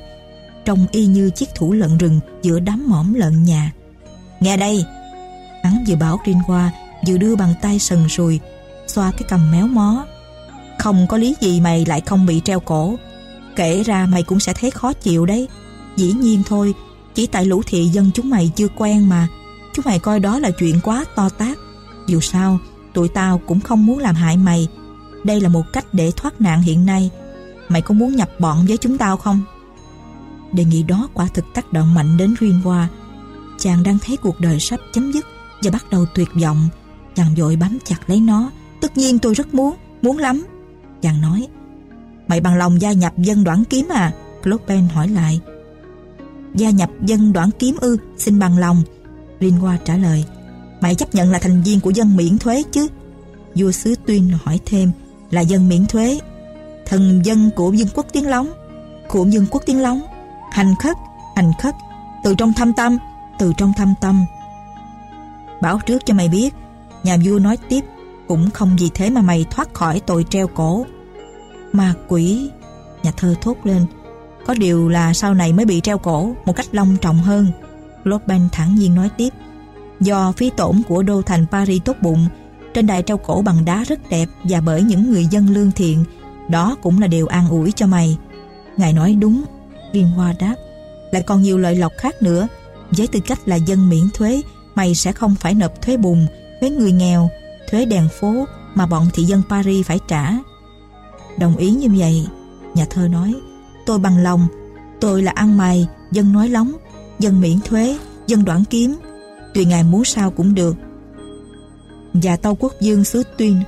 Trông y như chiếc thủ lợn rừng giữa đám mõm lợn nhà. Nghe đây! Hắn vừa bảo Trinh qua, vừa đưa bàn tay sần sùi, xoa cái cầm méo mó. Không có lý gì mày lại không bị treo cổ. Kể ra mày cũng sẽ thấy khó chịu đấy. Dĩ nhiên thôi, chỉ tại lũ thị dân chúng mày chưa quen mà. Chúng mày coi đó là chuyện quá to tát. Dù sao, tụi tao cũng không muốn làm hại mày. Đây là một cách để thoát nạn hiện nay. Mày có muốn nhập bọn với chúng tao không? Đề nghị đó quả thực tác động mạnh đến Rinwa. Chàng đang thấy cuộc đời sắp chấm dứt và bắt đầu tuyệt vọng. Chàng vội bám chặt lấy nó. Tất nhiên tôi rất muốn, muốn lắm. Chàng nói, Mày bằng lòng gia nhập dân đoản kiếm à? Clopin hỏi lại. Gia nhập dân đoản kiếm ư, xin bằng lòng. Rinwa trả lời, Mày chấp nhận là thành viên của dân miễn thuế chứ? Vua sứ Tuyên hỏi thêm, là dân miễn thuế. Thần dân của dân quốc tiếng lóng, của dân quốc tiếng lóng. Hành khất, hành khất, từ trong thâm tâm, từ trong thâm tâm. Bảo trước cho mày biết, nhà vua nói tiếp, cũng không vì thế mà mày thoát khỏi tội treo cổ. Ma quỷ, nhà thơ thốt lên, có điều là sau này mới bị treo cổ một cách long trọng hơn. Lopin thẳng nhiên nói tiếp, do phí tổn của đô thành Paris tốt bụng, trên đài treo cổ bằng đá rất đẹp và bởi những người dân lương thiện, đó cũng là điều an ủi cho mày. Ngài nói đúng, Viên Hoa đáp, lại còn nhiều lợi lộc khác nữa. Với tư cách là dân miễn thuế, mày sẽ không phải nộp thuế bùn, thuế người nghèo, thuế đèn phố mà bọn thị dân Paris phải trả. Đồng ý như vậy, nhà thơ nói, tôi bằng lòng, tôi là ăn mày, dân nói lóng, dân miễn thuế, dân đoạn kiếm, tùy ngài muốn sao cũng được. Và Tâu Quốc Dương xứ Tuyên,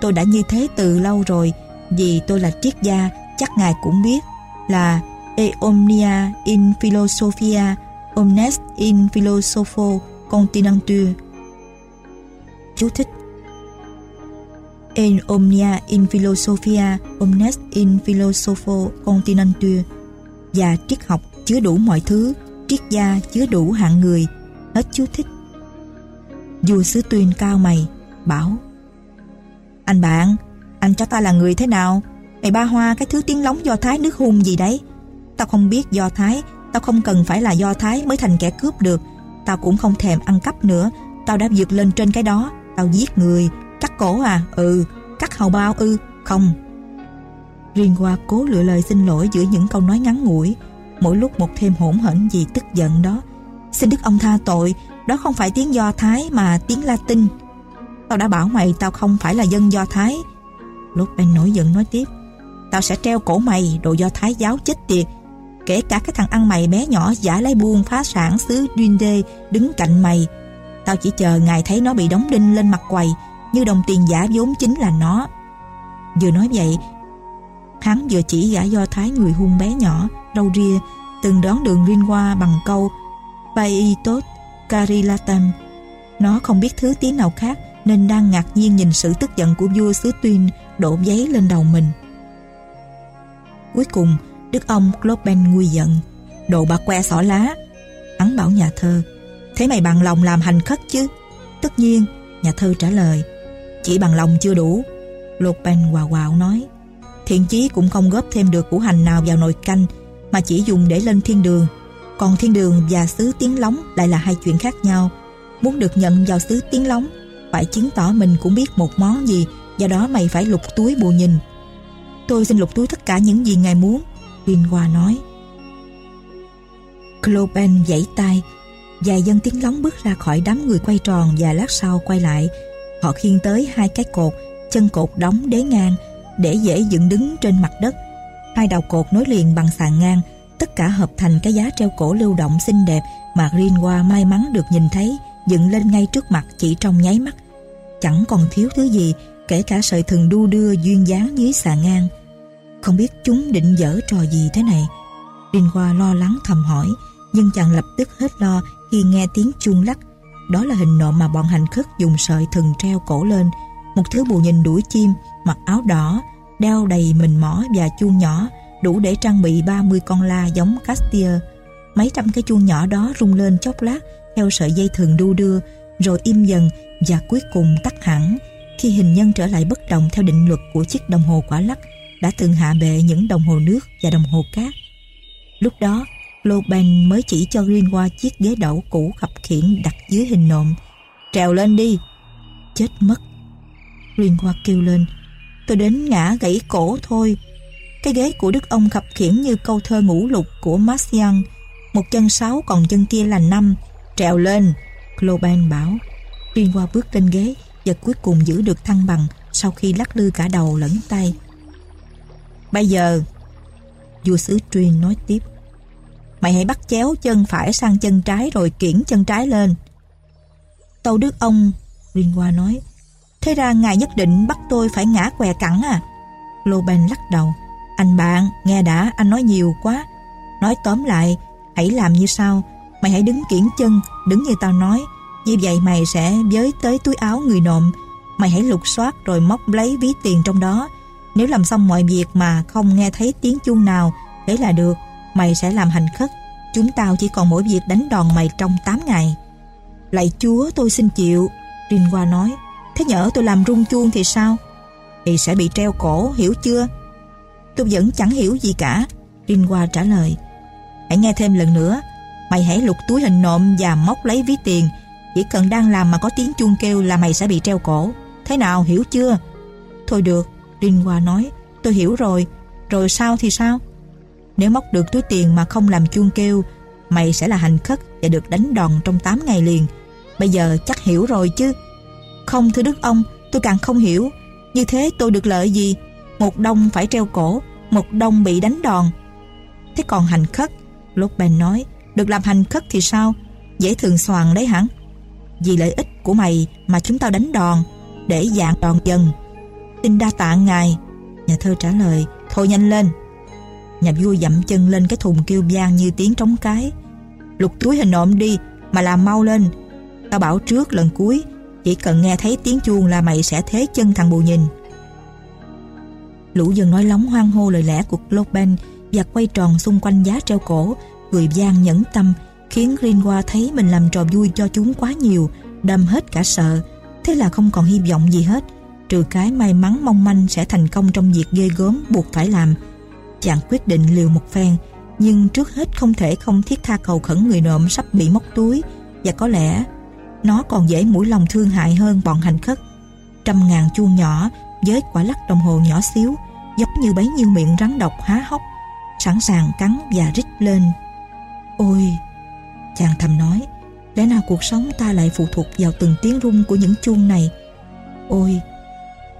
tôi đã như thế từ lâu rồi, vì tôi là triết gia, chắc ngài cũng biết, là E omnia in philosophia, omnes in philosopho continentur. Chú thích En omnia in philosophia, omnes in philosopho continentur và triết học chứa đủ mọi thứ, triết gia chứa đủ hạng người. Hết chú thích. Vua sứ tuyên cao mày, bảo Anh bạn, anh cho ta là người thế nào? Mày ba hoa cái thứ tiếng lóng do Thái nước hung gì đấy? Tao không biết do Thái, tao không cần phải là do Thái mới thành kẻ cướp được. Tao cũng không thèm ăn cắp nữa, tao đã vượt lên trên cái đó. Tao giết người, cắt cổ à? Ừ, cắt hầu bao ư? Không. Riêng qua cố lựa lời xin lỗi giữa những câu nói ngắn ngủi, mỗi lúc một thêm hỗn hển vì tức giận đó. Xin Đức ông tha tội, đó không phải tiếng Do Thái mà tiếng Latin. Tao đã bảo mày tao không phải là dân Do Thái Lúc anh nổi giận nói tiếp Tao sẽ treo cổ mày đồ Do Thái giáo chết tiệt Kể cả cái thằng ăn mày bé nhỏ giả lấy buôn phá sản xứ Duyên đứng cạnh mày Tao chỉ chờ ngày thấy nó bị đóng đinh lên mặt quầy như đồng tiền giả vốn chính là nó. Vừa nói vậy, Hắn vừa chỉ gã do thái người hung bé nhỏ, Râu ria, Từng đón đường riêng qua bằng câu Pai tốt, Karilatam. Nó không biết thứ tiếng nào khác, Nên đang ngạc nhiên nhìn sự tức giận của vua xứ Tuyên Đổ giấy lên đầu mình. Cuối cùng, Đức ông Clopen nguy giận, Đồ bà que xỏ lá. Hắn bảo nhà thơ, Thế mày bằng lòng làm hành khất chứ? Tất nhiên, Nhà thơ trả lời chỉ bằng lòng chưa đủ. Globen hòa quạo nói, Thiện chí cũng không góp thêm được củ hành nào vào nồi canh, Mà chỉ dùng để lên thiên đường. Còn thiên đường và xứ tiếng lóng Lại là hai chuyện khác nhau. Muốn được nhận vào xứ tiếng lóng, Phải chứng tỏ mình cũng biết một món gì, Do đó mày phải lục túi bù nhìn. Tôi xin lục túi tất cả những gì ngài muốn Viên Hoa nói. Clopen giãy tay, Vài dân tiếng lóng bước ra khỏi đám người quay tròn Và lát sau quay lại. Họ khiêng tới hai cái cột, Chân cột đóng đế ngang, Để dễ dựng đứng trên mặt đất. Hai đầu cột nối liền bằng sàn ngang, Tất cả hợp thành cái giá treo cổ lưu động xinh đẹp Mà Greenwa may mắn được nhìn thấy Dựng lên ngay trước mặt chỉ trong nháy mắt. Chẳng còn thiếu thứ gì Kể cả sợi thừng đu đưa duyên dáng dưới sàn ngang. Không biết chúng định dở trò gì thế này. Rinwa lo lắng thầm hỏi, Nhưng chàng lập tức hết lo Khi nghe tiếng chuông lắc. Đó là hình nộm mà bọn hành khất dùng sợi thừng treo cổ lên. Một thứ bù nhìn đuổi chim Mặc áo đỏ Đeo đầy mình mỏ và chuông nhỏ Đủ để trang bị 30 con la giống Castile Mấy trăm cái chuông nhỏ đó rung lên chốc lát Theo sợi dây thừng đu đưa Rồi im dần và cuối cùng tắt hẳn. Khi hình nhân trở lại bất động theo định luật của chiếc đồng hồ quả lắc đã từng hạ bệ những đồng hồ nước và đồng hồ cát. Lúc đó, Loban mới chỉ cho Greenwa chiếc ghế đẩu cũ khập khiển đặt dưới hình nộm. Trèo lên đi! Chết mất! Greenwa kêu lên. Tôi đến ngã gãy cổ thôi. Cái ghế của đức ông khập khiển như câu thơ ngũ lục của Marcian. Một chân sáu, còn chân kia là năm. Trèo lên! Cloban bảo. Greenwa bước lên ghế và cuối cùng giữ được thăng bằng sau khi lắc lư cả đầu lẫn tay. Bây giờ, Vua xứ truyền nói tiếp Mày hãy bắt chéo chân phải sang chân trái Rồi kiển chân trái lên. Tâu Đức ông Liên Hoa nói Thế ra ngài nhất định bắt tôi phải ngã què cẳng à? Lô Ben lắc đầu Anh bạn nghe đã anh nói nhiều quá. Nói tóm lại Hãy làm như sau. Mày hãy đứng kiển chân Đứng như tao nói. Như vậy mày sẽ với tới túi áo người nộm. Mày hãy lục soát rồi móc lấy ví tiền trong đó. Nếu làm xong mọi việc mà không nghe thấy tiếng chuông nào, thế là được, mày sẽ làm hành khất. Chúng tao chỉ còn mỗi việc đánh đòn mày trong 8 ngày. Lạy chúa tôi xin chịu, Rin Hoa nói. Thế nhỡ tôi làm rung chuông thì sao? Thì sẽ bị treo cổ, hiểu chưa? Tôi vẫn chẳng hiểu gì cả, Rin Hoa trả lời. Hãy nghe thêm lần nữa, mày hãy lục túi hình nộm và móc lấy ví tiền. Chỉ cần đang làm mà có tiếng chuông kêu là mày sẽ bị treo cổ. Thế nào, hiểu chưa? Thôi được, Linh Hoa nói Tôi hiểu rồi Rồi sao thì sao nếu móc được túi tiền mà không làm chuông kêu, Mày sẽ là hành khất Và được đánh đòn trong 8 ngày liền. Bây giờ chắc hiểu rồi chứ? Không, thưa Đức ông, Tôi càng không hiểu. Như thế tôi được lợi gì? Một đông phải treo cổ, Một đông bị đánh đòn. Thế còn hành khất? Lúc bèn nói, Được làm hành khất thì sao? Dễ thường soàn đấy hẳn Vì lợi ích của mày mà chúng tao đánh đòn, Để dạng đòn dần. Xin đa tạ ngài. Nhà thơ trả lời, Thôi nhanh lên. Nhà vua dậm chân lên cái thùng kêu vang như tiếng trống cái. Lục túi hình nộm đi, Mà làm mau lên. Tao bảo trước lần cuối, Chỉ cần nghe thấy tiếng chuông là mày sẽ thế chân thằng bù nhìn. Lũ dân nói lóng hoang hô lời lẽ của clopen Và quay tròn xung quanh giá treo cổ Cười gian nhẫn tâm, Khiến Greenwa thấy mình làm trò vui cho chúng quá nhiều, Đâm hết cả sợ. Thế là không còn hy vọng gì hết, trừ cái may mắn mong manh sẽ thành công trong việc ghê gớm buộc phải làm. Chàng quyết định liều một phen, nhưng trước hết không thể không thiết tha cầu khẩn người nộm sắp bị móc túi và có lẽ nó còn dễ mũi lòng thương hại hơn bọn hành khất. Trăm ngàn chuông nhỏ với quả lắc đồng hồ nhỏ xíu giống như bấy nhiêu miệng rắn độc há hốc sẵn sàng cắn và rít lên. Ôi! Chàng thầm nói lẽ nào cuộc sống ta lại phụ thuộc vào từng tiếng rung của những chuông này Ôi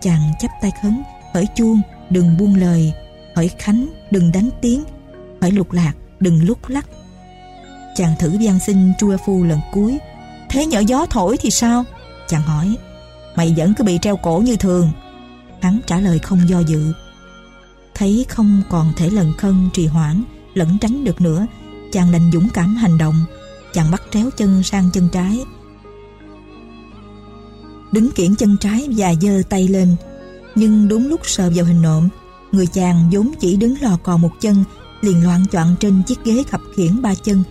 Chàng chắp tay khấn Hỡi chuông đừng buông lời Hỡi khánh, đừng đánh tiếng. Hỡi lục lạc, đừng lúc lắc. Chàng thử gian xin chua Phu lần cuối. Thế nhỡ gió thổi thì sao? Chàng hỏi. Mày vẫn cứ bị treo cổ như thường. Hắn trả lời không do dự. Thấy không còn thể lần khân trì hoãn, Lẫn tránh được nữa, Chàng đành dũng cảm hành động. Chàng bắt tréo chân sang chân trái. Đứng kiển chân trái và giơ tay lên. Nhưng đúng lúc sờ vào hình nộm Người chàng vốn chỉ đứng lò cò một chân, Liền loạn choạng trên chiếc ghế khập khiển ba chân.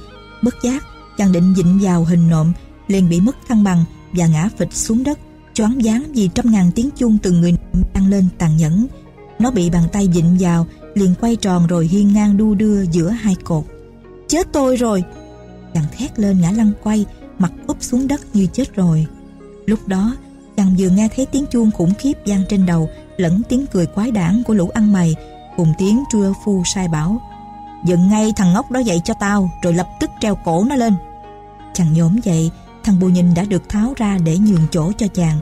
Bất giác, Chàng định dịnh vào hình nộm, Liền bị mất thăng bằng Và ngã phịch xuống đất, choáng váng vì trăm ngàn tiếng chuông từng người tăng lên tàn nhẫn. Nó bị bàn tay dịnh vào, liền quay tròn rồi hiên ngang đu đưa giữa hai cột. Chết tôi rồi! Chàng thét lên ngã lăn quay, mặt úp xuống đất như chết rồi. Lúc đó, chàng vừa nghe thấy tiếng chuông khủng khiếp vang trên đầu lẫn tiếng cười quái đản của lũ ăn mày cùng tiếng trưa phu sai bảo dựng ngay thằng ngốc đó dậy cho tao, rồi lập tức treo cổ nó lên. Chàng nhổm dậy, thằng bù nhìn đã được tháo ra để nhường chỗ cho chàng.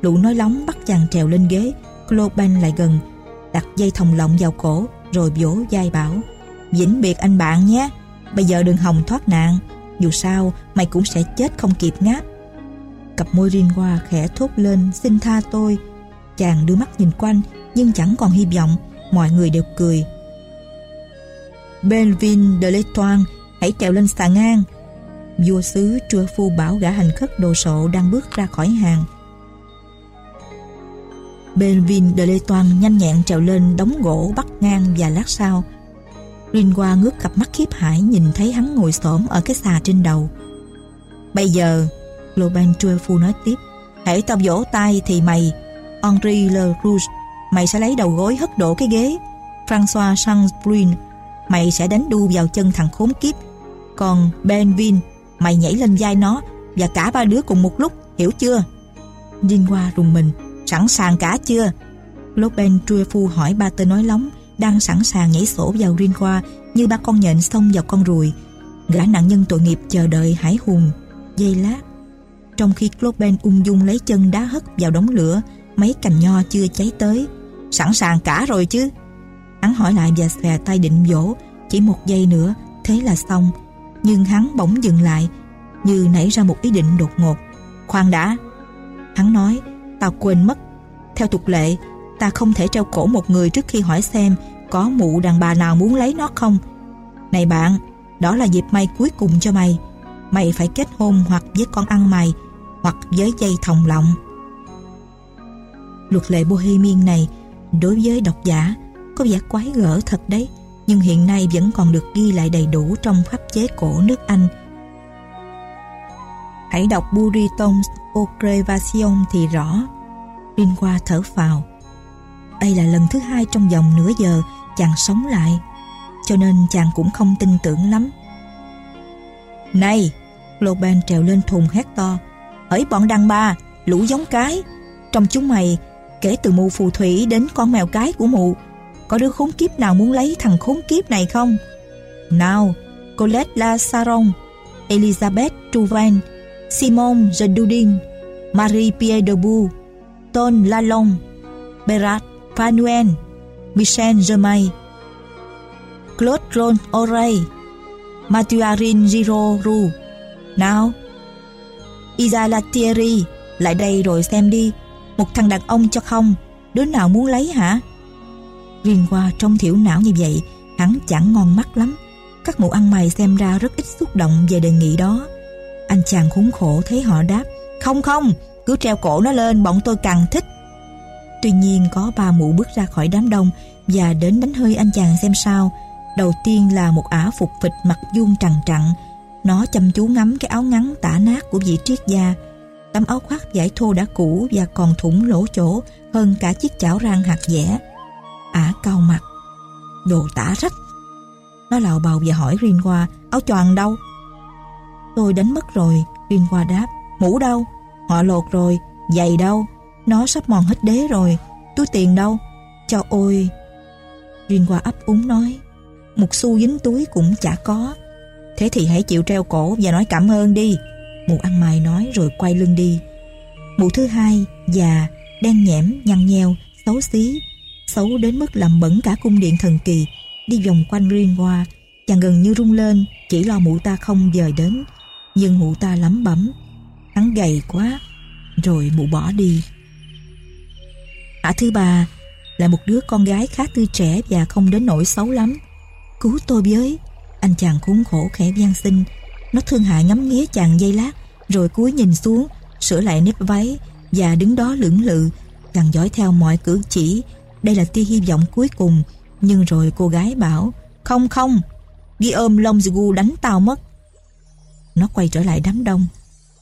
Lũ nói lóng bắt chàng trèo lên ghế Cloban lại gần, đặt dây thòng lọng vào cổ, rồi vỗ vai bảo, vĩnh biệt anh bạn nhé, bây giờ đừng hòng thoát nạn, dù sao mày cũng sẽ chết không kịp ngáp. Cặp môi riêng qua khẽ thốt lên, xin tha tôi chàng đưa mắt nhìn quanh, nhưng chẳng còn hy vọng, mọi người đều cười. Benvin de l'Etoile hãy trèo lên xà ngang. Vua xứ trưa phu bảo gã hành khất đồ sộ đang bước ra khỏi hàng. Benvin de l'Etoile nhanh nhẹn trèo lên đóng gỗ bắt ngang và lát sau. Rinwa ngước cặp mắt khiếp hải nhìn thấy hắn ngồi xổm ở cái xà trên đầu. Bây giờ Loban Truefu nói tiếp, Hãy tao vỗ tay thì mày Henri Le Rouge, Mày sẽ lấy đầu gối hất đổ cái ghế. François Sansbrun Mày sẽ đánh đu vào chân thằng khốn kiếp. Còn Benvin, Mày nhảy lên vai nó, Và cả ba đứa cùng một lúc, Hiểu chưa? Rinwa rùng mình, Sẵn sàng cả chưa? Loben Truefu hỏi ba tên nói lóng, Đang sẵn sàng nhảy sổ vào Rinwa Như ba con nhện xông vào con ruồi. Gã nạn nhân tội nghiệp chờ đợi hải hùng, Dây lát. Trong khi Cloben ung dung lấy chân đá hất vào đống lửa Mấy cành nho chưa cháy tới. Sẵn sàng cả rồi chứ. Hắn hỏi lại và xòe tay định vỗ. Chỉ một giây nữa, Thế là xong. Nhưng hắn bỗng dừng lại, Như nảy ra một ý định đột ngột. Khoan đã. Hắn nói, Tao quên mất. Theo tục lệ, Ta không thể treo cổ một người trước khi hỏi xem Có mụ đàn bà nào muốn lấy nó không. Này bạn, Đó là dịp may cuối cùng cho mày. Mày phải kết hôn hoặc với con ăn mày, Hoặc với dây thòng lọng. Luật lệ Bohemian này Đối với độc giả Có vẻ quái gở thật đấy, Nhưng hiện nay vẫn còn được ghi lại đầy đủ Trong pháp chế cổ nước Anh. Hãy đọc Buriton's Ocrevation thì rõ. Liên qua thở phào. Đây là lần thứ hai trong vòng nửa giờ Chàng sống lại, Cho nên chàng cũng không tin tưởng lắm. Này Loban trèo lên thùng hét to. Hỡi bọn đàn bà, Lũ giống cái. Trong chúng mày Kể từ mụ phù thủy đến con mèo cái của mụ. Có đứa khốn kiếp nào muốn lấy thằng khốn kiếp này không? Nào, Colette La Saron Elizabeth Trouvain, Simon Jadudin Marie Pierre Debout Ton Lalong Berat Fanuel Michel Germain, Claude Ron Oray Mathuarin Giroru Nào Isa Thierry, Lại đây rồi xem đi. Một thằng đàn ông cho không. Đứa nào muốn lấy hả? Riêng qua trong thiểu não như vậy, Hắn chẳng ngon mắt lắm. Các mụ ăn mày xem ra rất ít xúc động về đề nghị đó. Anh chàng khốn khổ thấy họ đáp, Không không, Cứ treo cổ nó lên, bọn tôi càng thích. Tuy nhiên có ba mụ bước ra khỏi đám đông Và đến đánh hơi anh chàng xem sao. Đầu tiên là một ả phục phịch mặt vuông trằn trặn. Nó chăm chú ngắm cái áo ngắn tả nát của vị triết gia. Tấm áo khoác giải thô đã cũ và còn thủng lỗ chỗ hơn cả chiếc chảo rang hạt dẻ. Ả cau mặt. Đồ tả rách. Nó lào bào và hỏi Rinwa qua áo choàng đâu? Tôi đánh mất rồi, Rinwa qua đáp. Mũ đâu? Họ lột rồi, giày đâu? Nó sắp mòn hết đế rồi, túi tiền đâu? Cho ôi! Rinwa qua ấp úng nói. Một xu dính túi cũng chả có. Thế thì hãy chịu treo cổ và nói cảm ơn đi. Mụ ăn mày nói rồi quay lưng đi. Mụ thứ hai già, đen nhẽm, nhăn nheo, xấu xí, xấu đến mức làm bẩn cả cung điện thần kỳ, đi vòng quanh riêng hoa, chàng gần như rung lên, chỉ lo mụ ta không dời đến, nhưng mụ ta lắm bẩm, hắn gầy quá, rồi mụ bỏ đi. Ả thứ ba là một đứa con gái khá tươi trẻ và không đến nỗi xấu lắm. Cứu tôi với, anh chàng khốn khổ khẽ van xin. Nó thương hại ngắm nghía chàng dây lát, rồi cúi nhìn xuống, sửa lại nếp váy và đứng đó lưỡng lự, chàng dõi theo mọi cử chỉ. Đây là tia hy vọng cuối cùng, nhưng rồi cô gái bảo, không không, ghi ôm Longzgu đánh tao mất. Nó quay trở lại đám đông.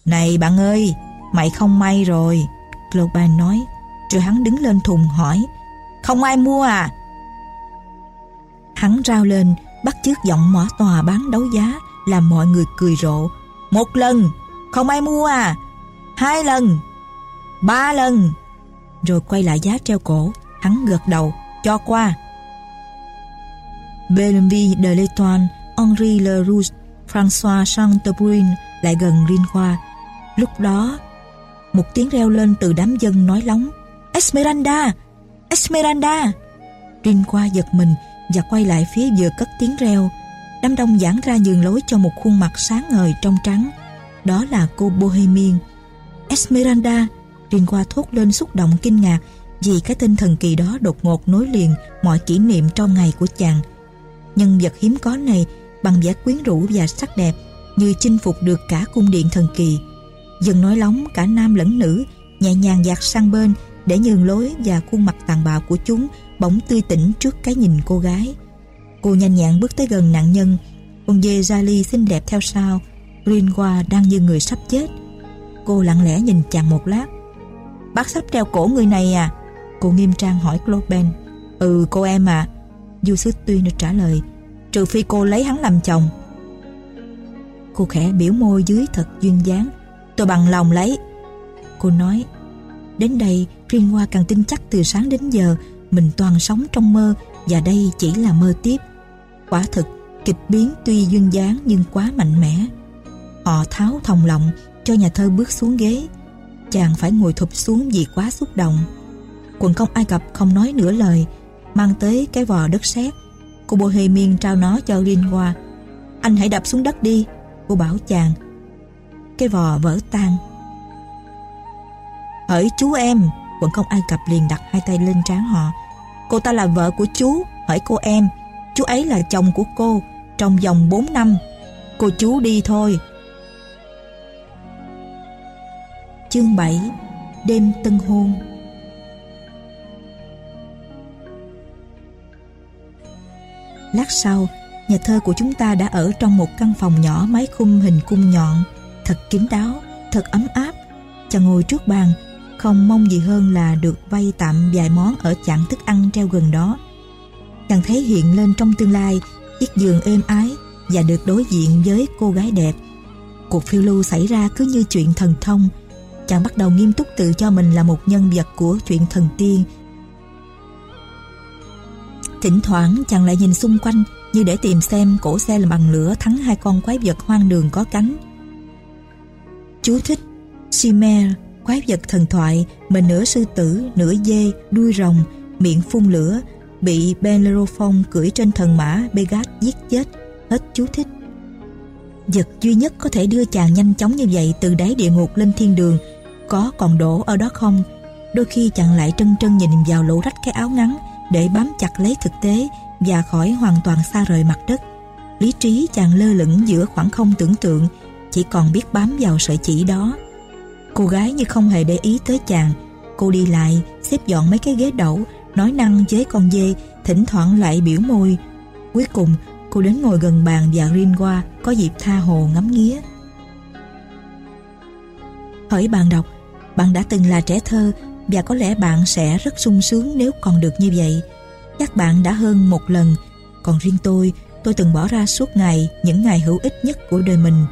Này bạn ơi, mày không may rồi. Global nói, rồi hắn đứng lên thùng hỏi, không ai mua à? Hắn rao lên, bắt chước giọng mỏ tòa bán đấu giá, làm mọi người cười rộ. Một lần, không ai mua à? Hai lần, ba lần. Rồi quay lại giá treo cổ, hắn gật đầu, cho qua. Bellamy de l'Etoile, Henri Le Rouge, François Chantebrun lại gần Rinhoa. Lúc đó, một tiếng reo lên từ đám dân nói lóng. Esmeralda! Esmeralda! Rinhoa giật mình và quay lại phía vừa cất tiếng reo. Đám đông giãn ra nhường lối cho một khuôn mặt sáng ngời trong trắng. Đó là cô Bohemian. Esmeralda! Rincoa thốt lên xúc động kinh ngạc vì cái tên thần kỳ đó đột ngột nối liền mọi kỷ niệm trong ngày của chàng. Nhân vật hiếm có này bằng vẻ quyến rũ và sắc đẹp như chinh phục được cả cung điện thần kỳ. Dần nói lóng, cả nam lẫn nữ nhẹ nhàng dạt sang bên để nhường lối và khuôn mặt tàn bạo của chúng bỗng tươi tỉnh trước cái nhìn cô gái. Cô nhanh nhẹn bước tới gần nạn nhân, con dê Jali xinh đẹp theo sau, greenwa đang như người sắp chết. Cô lặng lẽ nhìn chàng một lát. Bác sắp treo cổ người này à? Cô nghiêm trang hỏi clopen Ừ cô em à. Du Sứ Tuyên trả lời. Trừ phi cô lấy hắn làm chồng. Cô khẽ biểu môi dưới thật duyên dáng. Tôi bằng lòng lấy. Cô nói. Đến đây greenwa càng tin chắc từ sáng đến giờ mình toàn sống trong mơ và đây chỉ là mơ tiếp. Quả thực, kịch biến tuy duyên dáng nhưng quá mạnh mẽ. Họ tháo thòng lọng cho nhà thơ bước xuống ghế. Chàng phải ngồi thụp xuống vì quá xúc động. Quần công Ai Cập không nói nửa lời, mang tới cái vò đất sét. Cô Bohemian trao nó cho Riêng Hoa. Anh hãy đập xuống đất đi, cô bảo chàng. Cái vò vỡ tan. Hỡi chú em, Quận công Ai Cập liền đặt hai tay lên trán họ Cô ta là vợ của chú hỡi cô em Chú ấy là chồng của cô Trong vòng 4 năm Cô chú đi thôi. Chương 7 Đêm tân hôn. Lát sau Nhà thơ của chúng ta đã ở trong một căn phòng nhỏ mái khung hình cung nhọn Thật kín đáo, thật ấm áp. Chàng ngồi trước bàn không mong gì hơn là được vay tạm vài món ở chặng thức ăn treo gần đó. Chàng thấy hiện lên trong tương lai chiếc giường êm ái và được đối diện với cô gái đẹp. Cuộc phiêu lưu xảy ra cứ như chuyện thần thông. Chàng bắt đầu nghiêm túc tự cho mình là một nhân vật của chuyện thần tiên. Thỉnh thoảng chàng lại nhìn xung quanh như để tìm xem cổ xe là bằng lửa thắng hai con quái vật hoang đường có cánh. Chú thích Chimère quái vật thần thoại mà nửa sư tử, nửa dê, đuôi rồng, miệng phun lửa, bị Bellerophon cưỡi trên thần mã Begat giết chết. Hết chú thích. Vật duy nhất có thể đưa chàng nhanh chóng như vậy từ đáy địa ngục lên thiên đường, có còn đổ ở đó không? Đôi khi chàng lại trân trân nhìn vào lỗ rách cái áo ngắn để bám chặt lấy thực tế và khỏi hoàn toàn xa rời mặt đất. Lý trí chàng lơ lửng giữa khoảng không tưởng tượng, chỉ còn biết bám vào sợi chỉ đó. Cô gái như không hề để ý tới chàng, Cô đi lại, xếp dọn mấy cái ghế đẩu Nói năng với con dê Thỉnh thoảng lại biểu môi. Cuối cùng cô đến ngồi gần bàn và riêng qua Có dịp tha hồ ngắm nghía. Hỏi bạn đọc Bạn đã từng là trẻ thơ Và có lẽ bạn sẽ rất sung sướng Nếu còn được như vậy. Chắc bạn đã hơn một lần. Còn riêng tôi Tôi từng bỏ ra suốt ngày Những ngày hữu ích nhất của đời mình.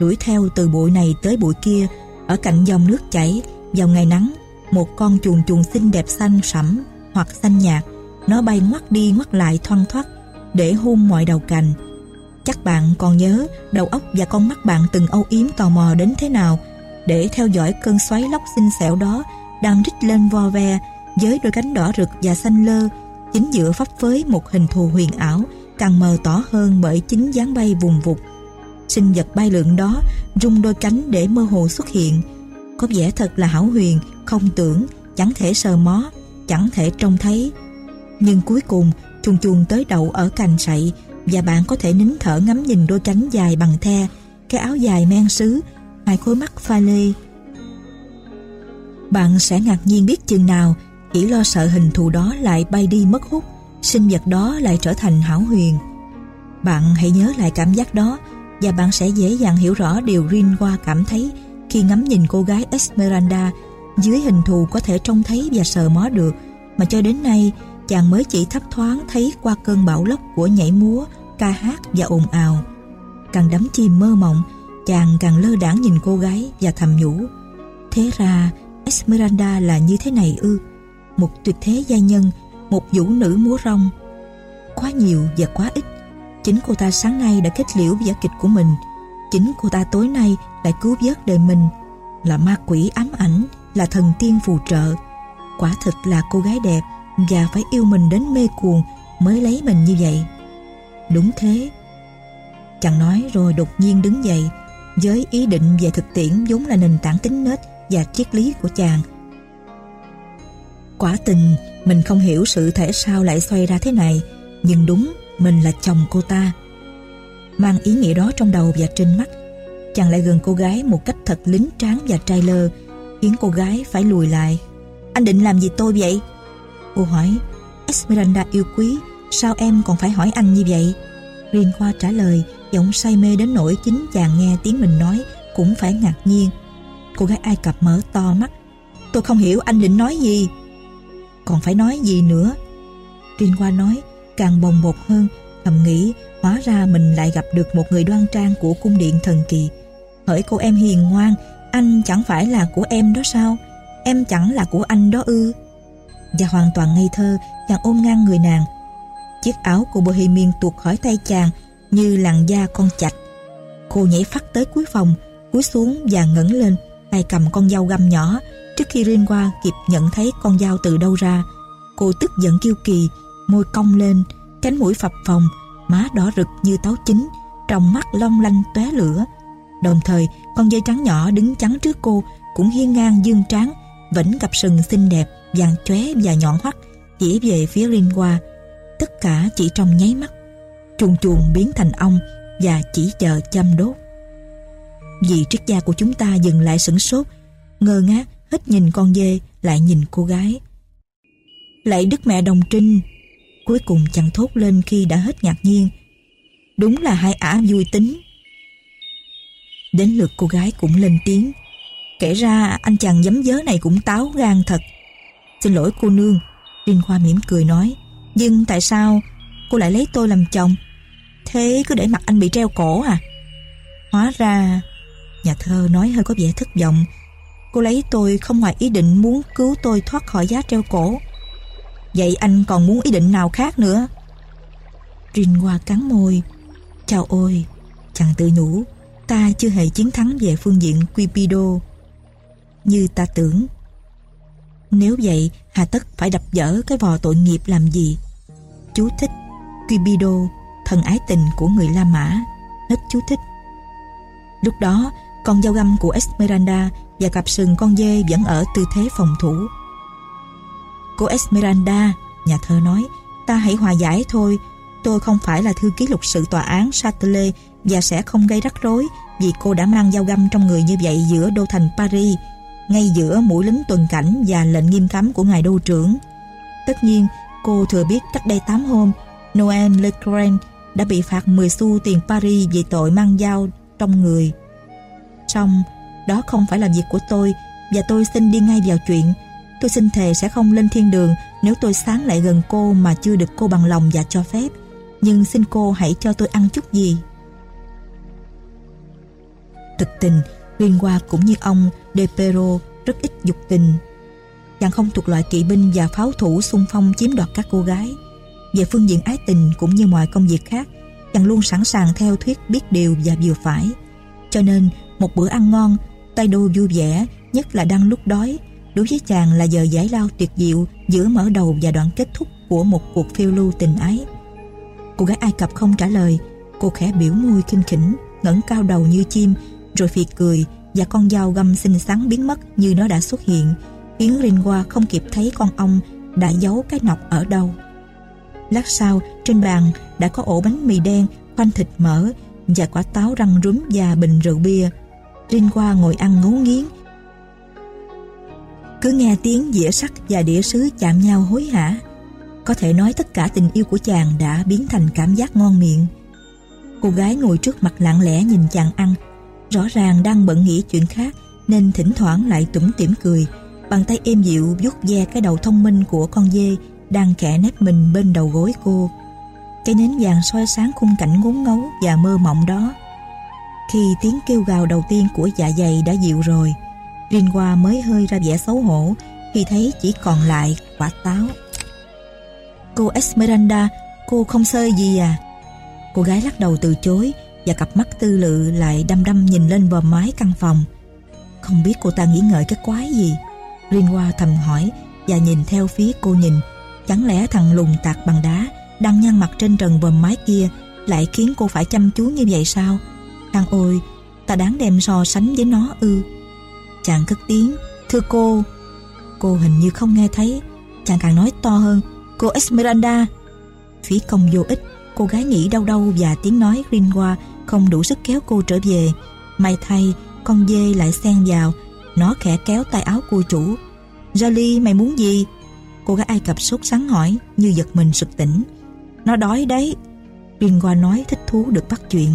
Đuổi theo từ bụi này tới bụi kia ở cạnh dòng nước chảy, vào ngày nắng, một con chuồn chuồn xinh đẹp xanh sẫm hoặc xanh nhạt, nó bay ngoắt đi ngoắt lại thoăn thoắt để hôn mọi đầu cành. Chắc bạn còn nhớ đầu óc và con mắt bạn từng âu yếm tò mò đến thế nào để theo dõi cơn xoáy lóc xinh xẻo đó đang rít lên vo ve với đôi cánh đỏ rực và xanh lơ chính giữa pháp phới một hình thù huyền ảo càng mờ tỏ hơn bởi chính dáng bay vùng vụt. Sinh vật bay lượn đó rung đôi cánh để mơ hồ xuất hiện. Có vẻ thật là hảo huyền không tưởng chẳng thể sờ mó chẳng thể trông thấy. Nhưng cuối cùng chuồn chuồn tới đậu ở cành sậy và bạn có thể nín thở ngắm nhìn đôi cánh dài bằng the, cái áo dài men sứ, hai khối mắt pha lê. Bạn sẽ ngạc nhiên biết chừng nào, chỉ lo sợ hình thù đó lại bay đi mất hút, sinh vật đó lại trở thành hảo huyền. Bạn hãy nhớ lại cảm giác đó và bạn sẽ dễ dàng hiểu rõ điều Rinwa cảm thấy khi ngắm nhìn cô gái Esmeralda dưới hình thù có thể trông thấy và sờ mó được mà cho đến nay chàng mới chỉ thấp thoáng thấy qua cơn bão lốc của nhảy múa, ca hát và ồn ào. Càng đắm chìm mơ mộng, chàng càng lơ đãng nhìn cô gái và thầm nhủ. Thế ra Esmeralda là như thế này ư, một tuyệt thế gia nhân, một vũ nữ múa rong. Quá nhiều và quá ít, chính cô ta sáng nay đã kết liễu giả kịch của mình, chính cô ta tối nay lại cứu vớt đời mình, là ma quỷ ám ảnh, là thần tiên phù trợ. Quả thực là cô gái đẹp và phải yêu mình đến mê cuồng mới lấy mình như vậy. Đúng thế. Chàng nói rồi đột nhiên đứng dậy, với ý định về thực tiễn vốn là nền tảng tính nết và triết lý của chàng. Quả tình, mình không hiểu sự thể sao lại xoay ra thế này, nhưng đúng, mình là chồng cô ta. Mang ý nghĩa đó trong đầu và trên mắt, chàng lại gần cô gái một cách thật lính tráng và trai lơ khiến cô gái phải lùi lại. Anh định làm gì tôi vậy? Cô hỏi. Esmeralda yêu quý, Sao em còn phải hỏi anh như vậy? Riêng Khoa trả lời, Giọng say mê đến nỗi chính chàng nghe tiếng mình nói Cũng phải ngạc nhiên. Cô gái Ai Cập mở to mắt. Tôi không hiểu anh định nói gì. Còn phải nói gì nữa? Riêng Khoa nói, Càng bồng bột hơn, Thầm nghĩ, Hóa ra mình lại gặp được một người đoan trang Của cung điện thần kỳ. Hỡi cô em hiền ngoan anh chẳng phải là của em đó sao? Em chẳng là của anh đó ư? Và hoàn toàn ngây thơ, chàng ôm ngang người nàng. Chiếc áo của bohemian tuột khỏi tay chàng như làn da con chạch. Cô nhảy phát tới cuối phòng, cúi xuống và ngẩng lên, tay cầm con dao găm nhỏ. Trước khi Rin qua, kịp nhận thấy con dao từ đâu ra, cô tức giận kiêu kỳ, môi cong lên, cánh mũi phập phồng, má đỏ rực như táo chín, trong mắt long lanh tóe lửa đồng thời, con dây trắng nhỏ đứng chắn trước cô cũng hiên ngang dương tráng, vẫn cặp sừng xinh đẹp, vàng chóe và nhọn hoắt, chỉ về phía Rinwa tất cả chỉ trong nháy mắt, chuồn chuồn biến thành ong và chỉ chờ châm đốt. Vị triết gia của chúng ta dừng lại sửng sốt, ngơ ngác, hết nhìn con dê, lại nhìn cô gái. Lại đức mẹ đồng trinh, cuối cùng chẳng thốt lên khi đã hết ngạc nhiên. Đúng là hai ả vui tính đến lượt cô gái cũng lên tiếng. Kể ra anh chàng giấm dớ này cũng táo gan thật. Xin lỗi cô nương. Liên Khoa mỉm cười nói, Nhưng tại sao cô lại lấy tôi làm chồng? Thế cứ để mặt anh bị treo cổ à? Hóa ra, Nhà thơ nói hơi có vẻ thất vọng. Cô lấy tôi không ngoài ý định muốn cứu tôi thoát khỏi giá treo cổ. Vậy anh còn muốn ý định nào khác nữa? Rin Hoa cắn môi. Chào ôi, Chàng tự nhủ Ta chưa hề chiến thắng về phương diện Cupido Như ta tưởng nếu vậy, hà tất phải đập dở cái vò tội nghiệp làm gì? Chú thích Cupido, thần ái tình của người La Mã. Hết chú thích. Lúc đó, con dao găm của Esmeralda và cặp sừng con dê vẫn ở tư thế phòng thủ. Cô Esmeralda, nhà thơ nói, ta hãy hòa giải thôi. Tôi không phải là thư ký lục sự tòa án Châtelet và sẽ không gây rắc rối vì cô đã mang dao găm trong người như vậy giữa đô thành Paris ngay giữa mũi lính tuần cảnh và lệnh nghiêm cấm của ngài đô trưởng. Tất nhiên, cô thừa biết cách đây 8 hôm, Noel Leclerc đã bị phạt 10 xu tiền Paris vì tội mang dao trong người. Xong, đó không phải là việc của tôi và tôi xin đi ngay vào chuyện. Tôi xin thề sẽ không lên thiên đường nếu tôi sáng lại gần cô mà chưa được cô bằng lòng và cho phép. Nhưng xin cô hãy cho tôi ăn chút gì. Thực tình, Liên Hoa cũng như ông De Pero rất ít dục tình. Chàng không thuộc loại kỵ binh và pháo thủ xung phong chiếm đoạt các cô gái. Về phương diện ái tình cũng như mọi công việc khác, chàng luôn sẵn sàng theo thuyết biết điều và vừa phải. Cho nên, một bữa ăn ngon, tay đô vui vẻ, nhất là đang lúc đói, Đối với chàng là giờ giải lao tuyệt diệu giữa mở đầu và đoạn kết thúc của một cuộc phiêu lưu tình ái. Cô gái Ai Cập không trả lời, cô khẽ biểu môi kinh khỉnh, ngẩng cao đầu như chim, rồi phì cười và con dao găm xinh xắn biến mất như nó đã xuất hiện, khiến Rinwa không kịp thấy con ong đã giấu cái nọc ở đâu. Lát sau, trên bàn đã có ổ bánh mì đen, khoanh thịt mỡ và quả táo răng rúm và bình rượu bia. Rinwa ngồi ăn ngấu nghiến cứ nghe tiếng dĩa sắt và đĩa sứ chạm nhau hối hả. Có thể nói tất cả tình yêu của chàng đã biến thành cảm giác ngon miệng. Cô gái ngồi trước mặt lặng lẽ nhìn chàng ăn, rõ ràng đang bận nghĩ chuyện khác nên thỉnh thoảng lại tủm tỉm cười, bàn tay êm dịu vuốt ve cái đầu thông minh của con dê đang kẻ nép mình bên đầu gối cô. Cái nến vàng soi sáng khung cảnh ngốn ngấu và mơ mộng đó. Khi tiếng kêu gào đầu tiên của dạ dày đã dịu rồi, Rinwa mới hơi ra vẻ xấu hổ khi thấy chỉ còn lại quả táo. Cô Esmeralda, cô không sơi gì à? Cô gái lắc đầu từ chối và cặp mắt tư lự lại đăm đăm nhìn lên vòm mái căn phòng. Không biết cô ta nghĩ ngợi cái quái gì. Rinwa thầm hỏi và nhìn theo phía cô nhìn. Chẳng lẽ thằng lùng tạc bằng đá đang nhăn mặt trên trần vòm mái kia lại khiến cô phải chăm chú như vậy sao? Thằng ôi, ta đáng đem so sánh với nó ư. Chàng cất tiếng Thưa cô Cô hình như không nghe thấy Chàng càng nói to hơn Cô Esmeralda Phí công vô ích Cô gái nghĩ đau đau và tiếng nói Rinwa. Không đủ sức kéo cô trở về. May thay con dê lại xen vào. Nó khẽ kéo tay áo cô chủ. Jolly mày muốn gì? Cô gái Ai Cập sốt sắng hỏi Như giật mình sực tỉnh. Nó đói đấy. Rin nói thích thú được bắt chuyện.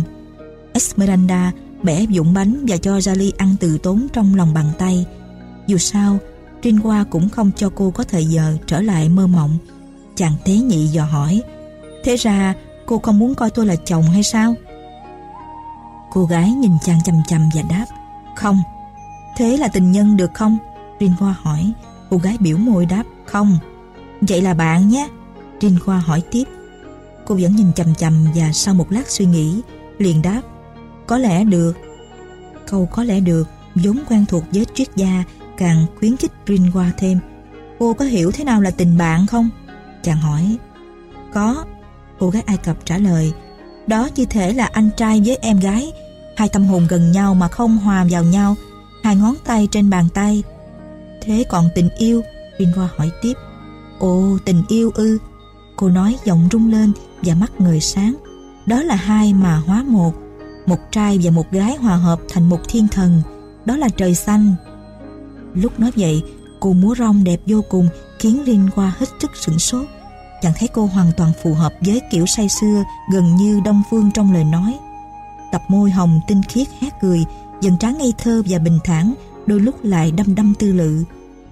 Esmeralda bẻ vụn bánh và cho Jolly ăn từ tốn trong lòng bàn tay. Dù sao, Trinh cũng không cho cô có thời giờ trở lại mơ mộng. Chàng tế nhị dò hỏi, thế ra cô không muốn coi tôi là chồng hay sao? Cô gái nhìn chàng chầm chầm và đáp, không. Thế là tình nhân được không? Rin Hoa hỏi, cô gái biểu môi đáp, không. Vậy là bạn nhé. Rin Hoa hỏi tiếp. Cô vẫn nhìn chầm chầm và sau một lát suy nghĩ, liền đáp, có lẽ được. Câu có lẽ được vốn quen thuộc với triết gia càng khuyến khích Rin Hoa thêm. Cô có hiểu thế nào là tình bạn không? Chàng hỏi. Có. Cô gái Ai Cập trả lời. Đó như thể là anh trai với em gái. Hai tâm hồn gần nhau mà không hòa vào nhau. Hai ngón tay trên bàn tay. Thế còn tình yêu? Ringo hỏi tiếp. Ồ, tình yêu ư. Cô nói giọng rung lên và mắt người sáng. Đó là hai mà hóa một một trai và một gái hòa hợp thành một thiên thần đó là trời xanh lúc nói vậy cô múa rong đẹp vô cùng khiến Linh hết sức sửng sốt chẳng thấy cô hoàn toàn phù hợp với kiểu say xưa gần như đông phương trong lời nói tập môi hồng tinh khiết hé cười dần trán ngây thơ và bình thản đôi lúc lại đăm đăm tư lự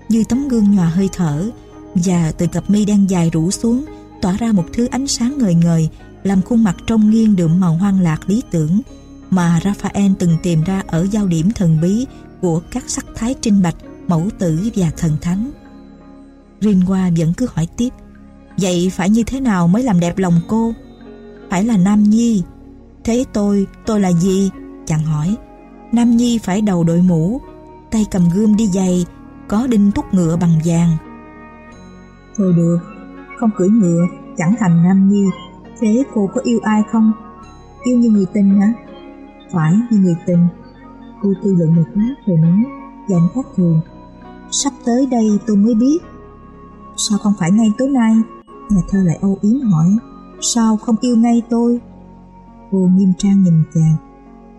như tấm gương nhòa hơi thở và từ cặp mi đen dài rủ xuống tỏa ra một thứ ánh sáng ngời ngời làm khuôn mặt trong nghiêng đượm màu hoang lạc lý tưởng mà Raphael từng tìm ra ở giao điểm thần bí của các sắc thái trinh bạch, mẫu tử và thần thánh. Rinwa vẫn cứ hỏi tiếp Vậy phải như thế nào mới làm đẹp lòng cô? Phải là Nam Nhi Thế tôi, tôi là gì? Chàng hỏi Nam Nhi phải đầu đội mũ Tay cầm gươm đi giày Có đinh thúc ngựa bằng vàng Thôi được Không cưỡi ngựa Chẳng thành Nam Nhi Thế cô có yêu ai không? Yêu như người tình hả? phải như người tình cô tư lượng một lát rồi nói dạng khác thường sắp tới đây tôi mới biết sao không phải ngay tối nay nhà thơ lại âu yếm hỏi, sao không yêu ngay tôi? Cô nghiêm trang nhìn chàng,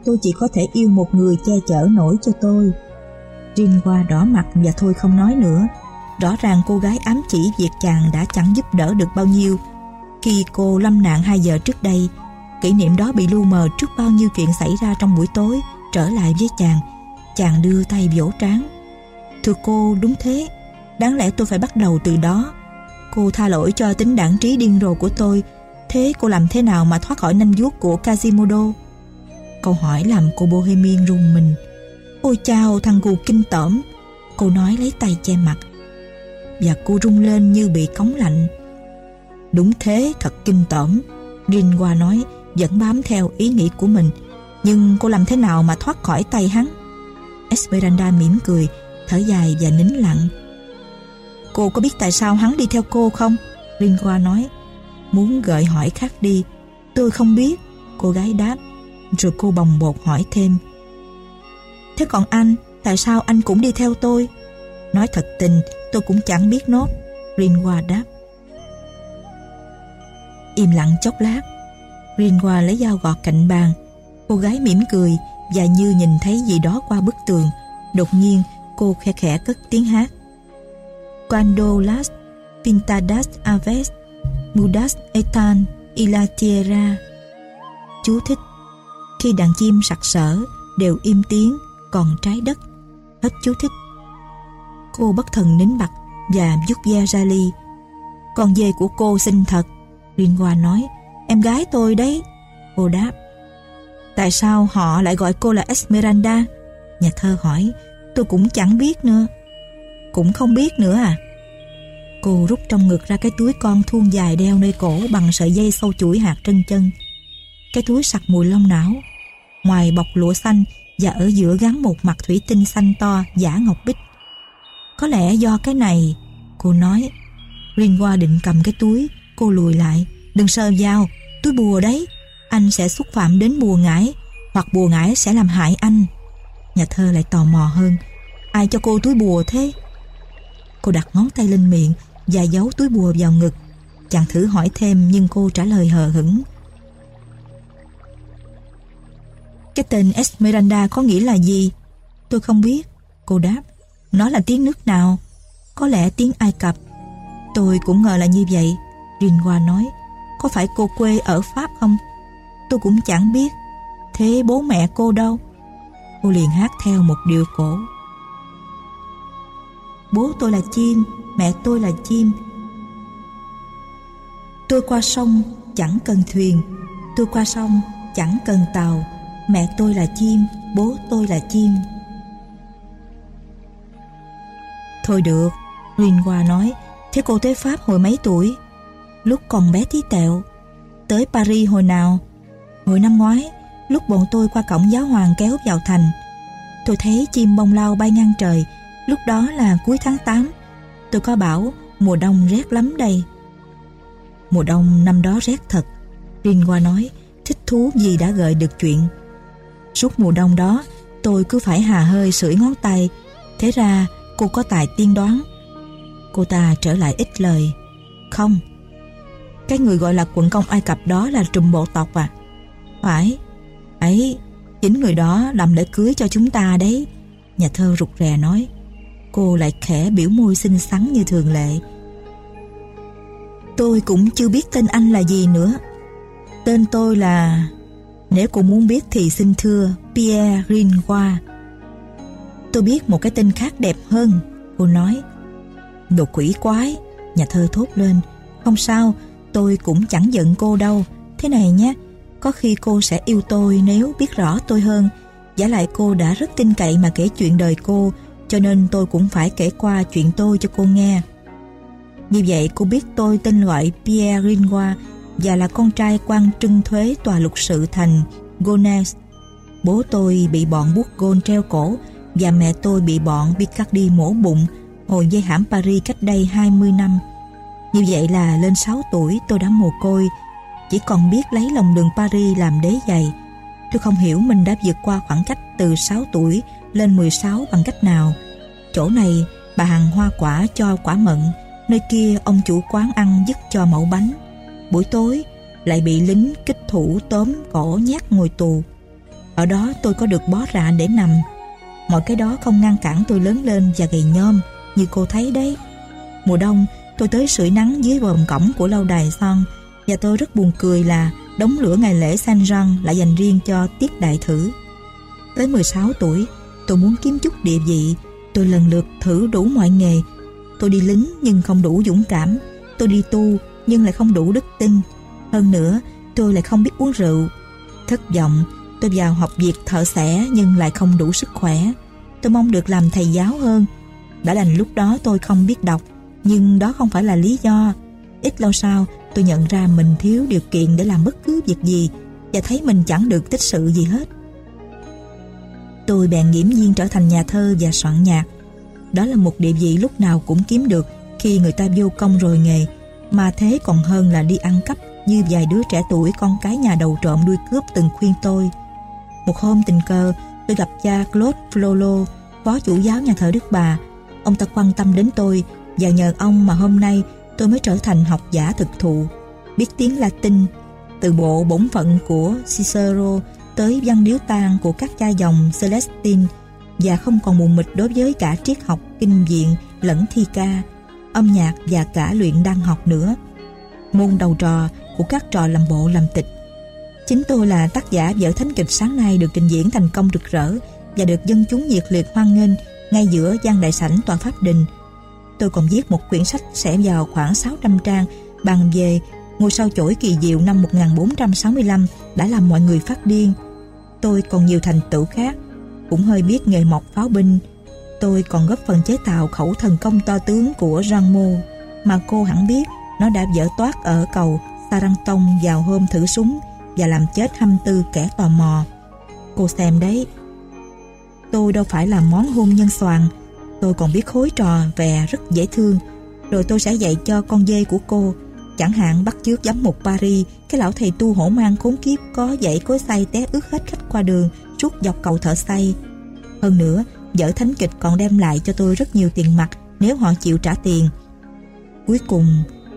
tôi chỉ có thể yêu một người che chở nổi cho tôi. Rin qua đỏ mặt và thôi không nói nữa. Rõ ràng cô gái ám chỉ việc chàng đã chẳng giúp đỡ được bao nhiêu. Khi cô lâm nạn hai giờ trước đây, Kỷ niệm đó bị lu mờ trước bao nhiêu chuyện xảy ra trong buổi tối, Trở lại với chàng Chàng đưa tay vỗ trán. Thưa cô, đúng thế. Đáng lẽ tôi phải bắt đầu từ đó. Cô tha lỗi cho tính đảng trí điên rồ của tôi. Thế cô làm thế nào mà thoát khỏi nanh vuốt của Quasimodo? Câu hỏi làm cô Bohemian rùng mình. Ôi chao, thằng gù kinh tởm. Cô nói lấy tay che mặt. Và cô rung lên như bị cống lạnh. Đúng thế, thật kinh tởm. Rinwa nói, vẫn bám theo ý nghĩ của mình. Nhưng cô làm thế nào mà thoát khỏi tay hắn? Esmeralda mỉm cười, thở dài và nín lặng. Cô có biết tại sao hắn đi theo cô không? Rinqua nói. Muốn gợi hỏi khác đi. Tôi không biết. Cô gái đáp. Rồi cô bồng bột hỏi thêm. Thế còn anh, tại sao anh cũng đi theo tôi? Nói thật tình, tôi cũng chẳng biết nốt. Rinqua đáp. Im lặng chốc lát, Rinqua lấy dao gọt cạnh bàn. Cô gái mỉm cười và như nhìn thấy gì đó qua bức tường. Đột nhiên, cô khe khẽ cất tiếng hát. Quando las pintadas aves mudas etan y la tierra. Chú thích. Khi đàn chim sặc sỡ đều im tiếng, còn trái đất. Hết chú thích. Cô bất thần nín bặt và rút da ra ly. Con dê của cô xinh thật. Rinqua nói, em gái tôi đấy. Cô đáp, tại sao họ lại gọi cô là Esmeralda? Nhà thơ hỏi, tôi cũng chẳng biết nữa. Cũng không biết nữa à? Cô rút trong ngực ra cái túi con thun dài đeo nơi cổ bằng sợi dây sâu chuỗi hạt trân chân. Cái túi sặc mùi lông não. Ngoài bọc lụa xanh và ở giữa gắn một mặt thủy tinh xanh to giả ngọc bích. Có lẽ do cái này, cô nói. Rinqua định cầm cái túi, cô lùi lại. Đừng sờ vào, túi bùa đấy. Anh sẽ xúc phạm đến bùa ngải, hoặc bùa ngải sẽ làm hại anh. Nhà thơ lại tò mò hơn. Ai cho cô túi bùa thế? Cô đặt ngón tay lên miệng và giấu túi bùa vào ngực. Chàng thử hỏi thêm nhưng cô trả lời hờ hững. Cái tên Esmeralda có nghĩa là gì? Tôi không biết. Cô đáp. Nó là tiếng nước nào? Có lẽ tiếng Ai Cập. Tôi cũng ngờ là như vậy. Rinwa nói. Có phải cô quê ở Pháp không? Tôi cũng chẳng biết. Thế bố mẹ cô đâu? Cô liền hát theo một điệu cổ. Bố tôi là chim, mẹ tôi là chim. Tôi qua sông chẳng cần thuyền, tôi qua sông chẳng cần tàu. Mẹ tôi là chim, bố tôi là chim. Thôi được, Rinwa nói, thế cô tới Pháp hồi mấy tuổi? Lúc còn bé tí tẹo. Tới Paris hồi nào? Hồi năm ngoái, lúc bọn tôi qua cổng giáo hoàng kéo vào thành. Tôi thấy chim bông lau bay ngang trời, lúc đó là cuối tháng 8. Tôi có bảo mùa đông rét lắm đây. Mùa đông năm đó rét thật. Rinwa nói, thích thú gì đã gợi được chuyện. Suốt mùa đông đó, tôi cứ phải hà hơi sưởi ngón tay. Thế ra, cô có tài tiên đoán. Cô ta trở lại ít lời. Không. Cái người gọi là quận công Ai Cập đó là trùm bộ tộc à? Phải. Ấy, chính người đó làm lễ cưới cho chúng ta đấy. Nhà thơ rụt rè nói. Cô lại khẽ biểu môi xinh xắn như thường lệ. Tôi cũng chưa biết tên anh là gì nữa. Tên tôi là... Nếu cô muốn biết thì xin thưa Pierre Ringoa Tôi biết một cái tên khác đẹp hơn, cô nói. Đồ quỷ quái, nhà thơ thốt lên. Không sao, tôi cũng chẳng giận cô đâu. Thế này nhé, có khi cô sẽ yêu tôi nếu biết rõ tôi hơn. Giả lại cô đã rất tin cậy mà kể chuyện đời cô, cho nên tôi cũng phải kể qua chuyện tôi cho cô nghe. Như vậy cô biết tôi tên gọi Pierre Ringois và là con trai quan trưng thuế tòa lục sự thành Gonesse. Bố tôi bị bọn bút gôn treo cổ và mẹ tôi bị bọn Picardy mổ bụng hồi dây hãm Paris cách đây 20 năm. Như vậy là lên 6 tuổi tôi đã mồ côi, chỉ còn biết lấy lòng đường Paris làm đế giày. Tôi không hiểu mình đã vượt qua khoảng cách từ 6 tuổi lên 16 bằng cách nào. Chỗ này bà hàng hoa quả cho quả mận, nơi kia ông chủ quán ăn dứt cho mẫu bánh. Buổi tối lại bị lính kích thủ tóm cổ nhát ngồi tù. Ở đó tôi có được bó rạ để nằm. Mọi cái đó không ngăn cản tôi lớn lên và gầy nhom như cô thấy đấy. Mùa đông tôi tới sưởi nắng dưới vòm cổng của lâu đài son và tôi rất buồn cười là đống lửa ngày lễ San Jean lại dành riêng cho tiết đại thử. Tới 16 tuổi, tôi muốn kiếm chút địa vị, tôi lần lượt thử đủ mọi nghề. Tôi đi lính nhưng không đủ dũng cảm, tôi đi tu nhưng lại không đủ đức tin. Hơn nữa, tôi lại không biết uống rượu. Thất vọng, tôi vào học việc thợ xẻ nhưng lại không đủ sức khỏe. Tôi mong được làm thầy giáo hơn. Đã đành lúc đó tôi không biết đọc, nhưng đó không phải là lý do. Ít lâu sau, tôi nhận ra mình thiếu điều kiện để làm bất cứ việc gì và thấy mình chẳng được tích sự gì hết. Tôi bèn nghiễm nhiên trở thành nhà thơ và soạn nhạc. Đó là một địa vị lúc nào cũng kiếm được khi người ta vô công rồi nghề, mà thế còn hơn là đi ăn cắp như vài đứa trẻ tuổi con cái nhà đầu trộm đuôi cướp từng khuyên tôi. Một hôm tình cờ, tôi gặp cha Claude Flolo, phó chủ giáo nhà thờ Đức Bà. Ông ta quan tâm đến tôi và nhờ ông mà hôm nay tôi mới trở thành học giả thực thụ, biết tiếng Latin, từ bộ bổn phận của Cicero tới văn điếu tang của các cha dòng Celestine và không còn mù mịt đối với cả triết học, kinh viện lẫn thi ca, âm nhạc và cả luyện đăng học nữa. Môn đầu trò của các trò làm bộ làm tịch. Chính tôi là tác giả vở thánh kịch sáng nay được trình diễn thành công rực rỡ và được dân chúng nhiệt liệt hoan nghênh ngay giữa gian đại sảnh tòa pháp đình. Tôi còn viết một quyển sách sẽ vào khoảng 600 trang bàn về ngôi sao chổi kỳ diệu năm 1465 đã làm mọi người phát điên. Tôi còn nhiều thành tựu khác, cũng hơi biết nghề mọc pháo binh. Tôi còn góp phần chế tạo khẩu thần công to tướng của Rangmo mà cô hẳn biết nó đã dở toát ở cầu Sarantong vào hôm thử súng và làm chết 24 kẻ tò mò. Cô xem đấy. Tôi đâu phải là món hôn nhân soàn tôi còn biết khối trò về rất dễ thương. Rồi tôi sẽ dạy cho con dê của cô, chẳng hạn bắt chước giám mục Paris, cái lão thầy tu hổ mang khốn kiếp có dãy cối xay té ướt hết khách qua đường suốt dọc cầu thợ say Hơn nữa, vở thánh kịch còn đem lại cho tôi rất nhiều tiền mặt nếu họ chịu trả tiền. Cuối cùng,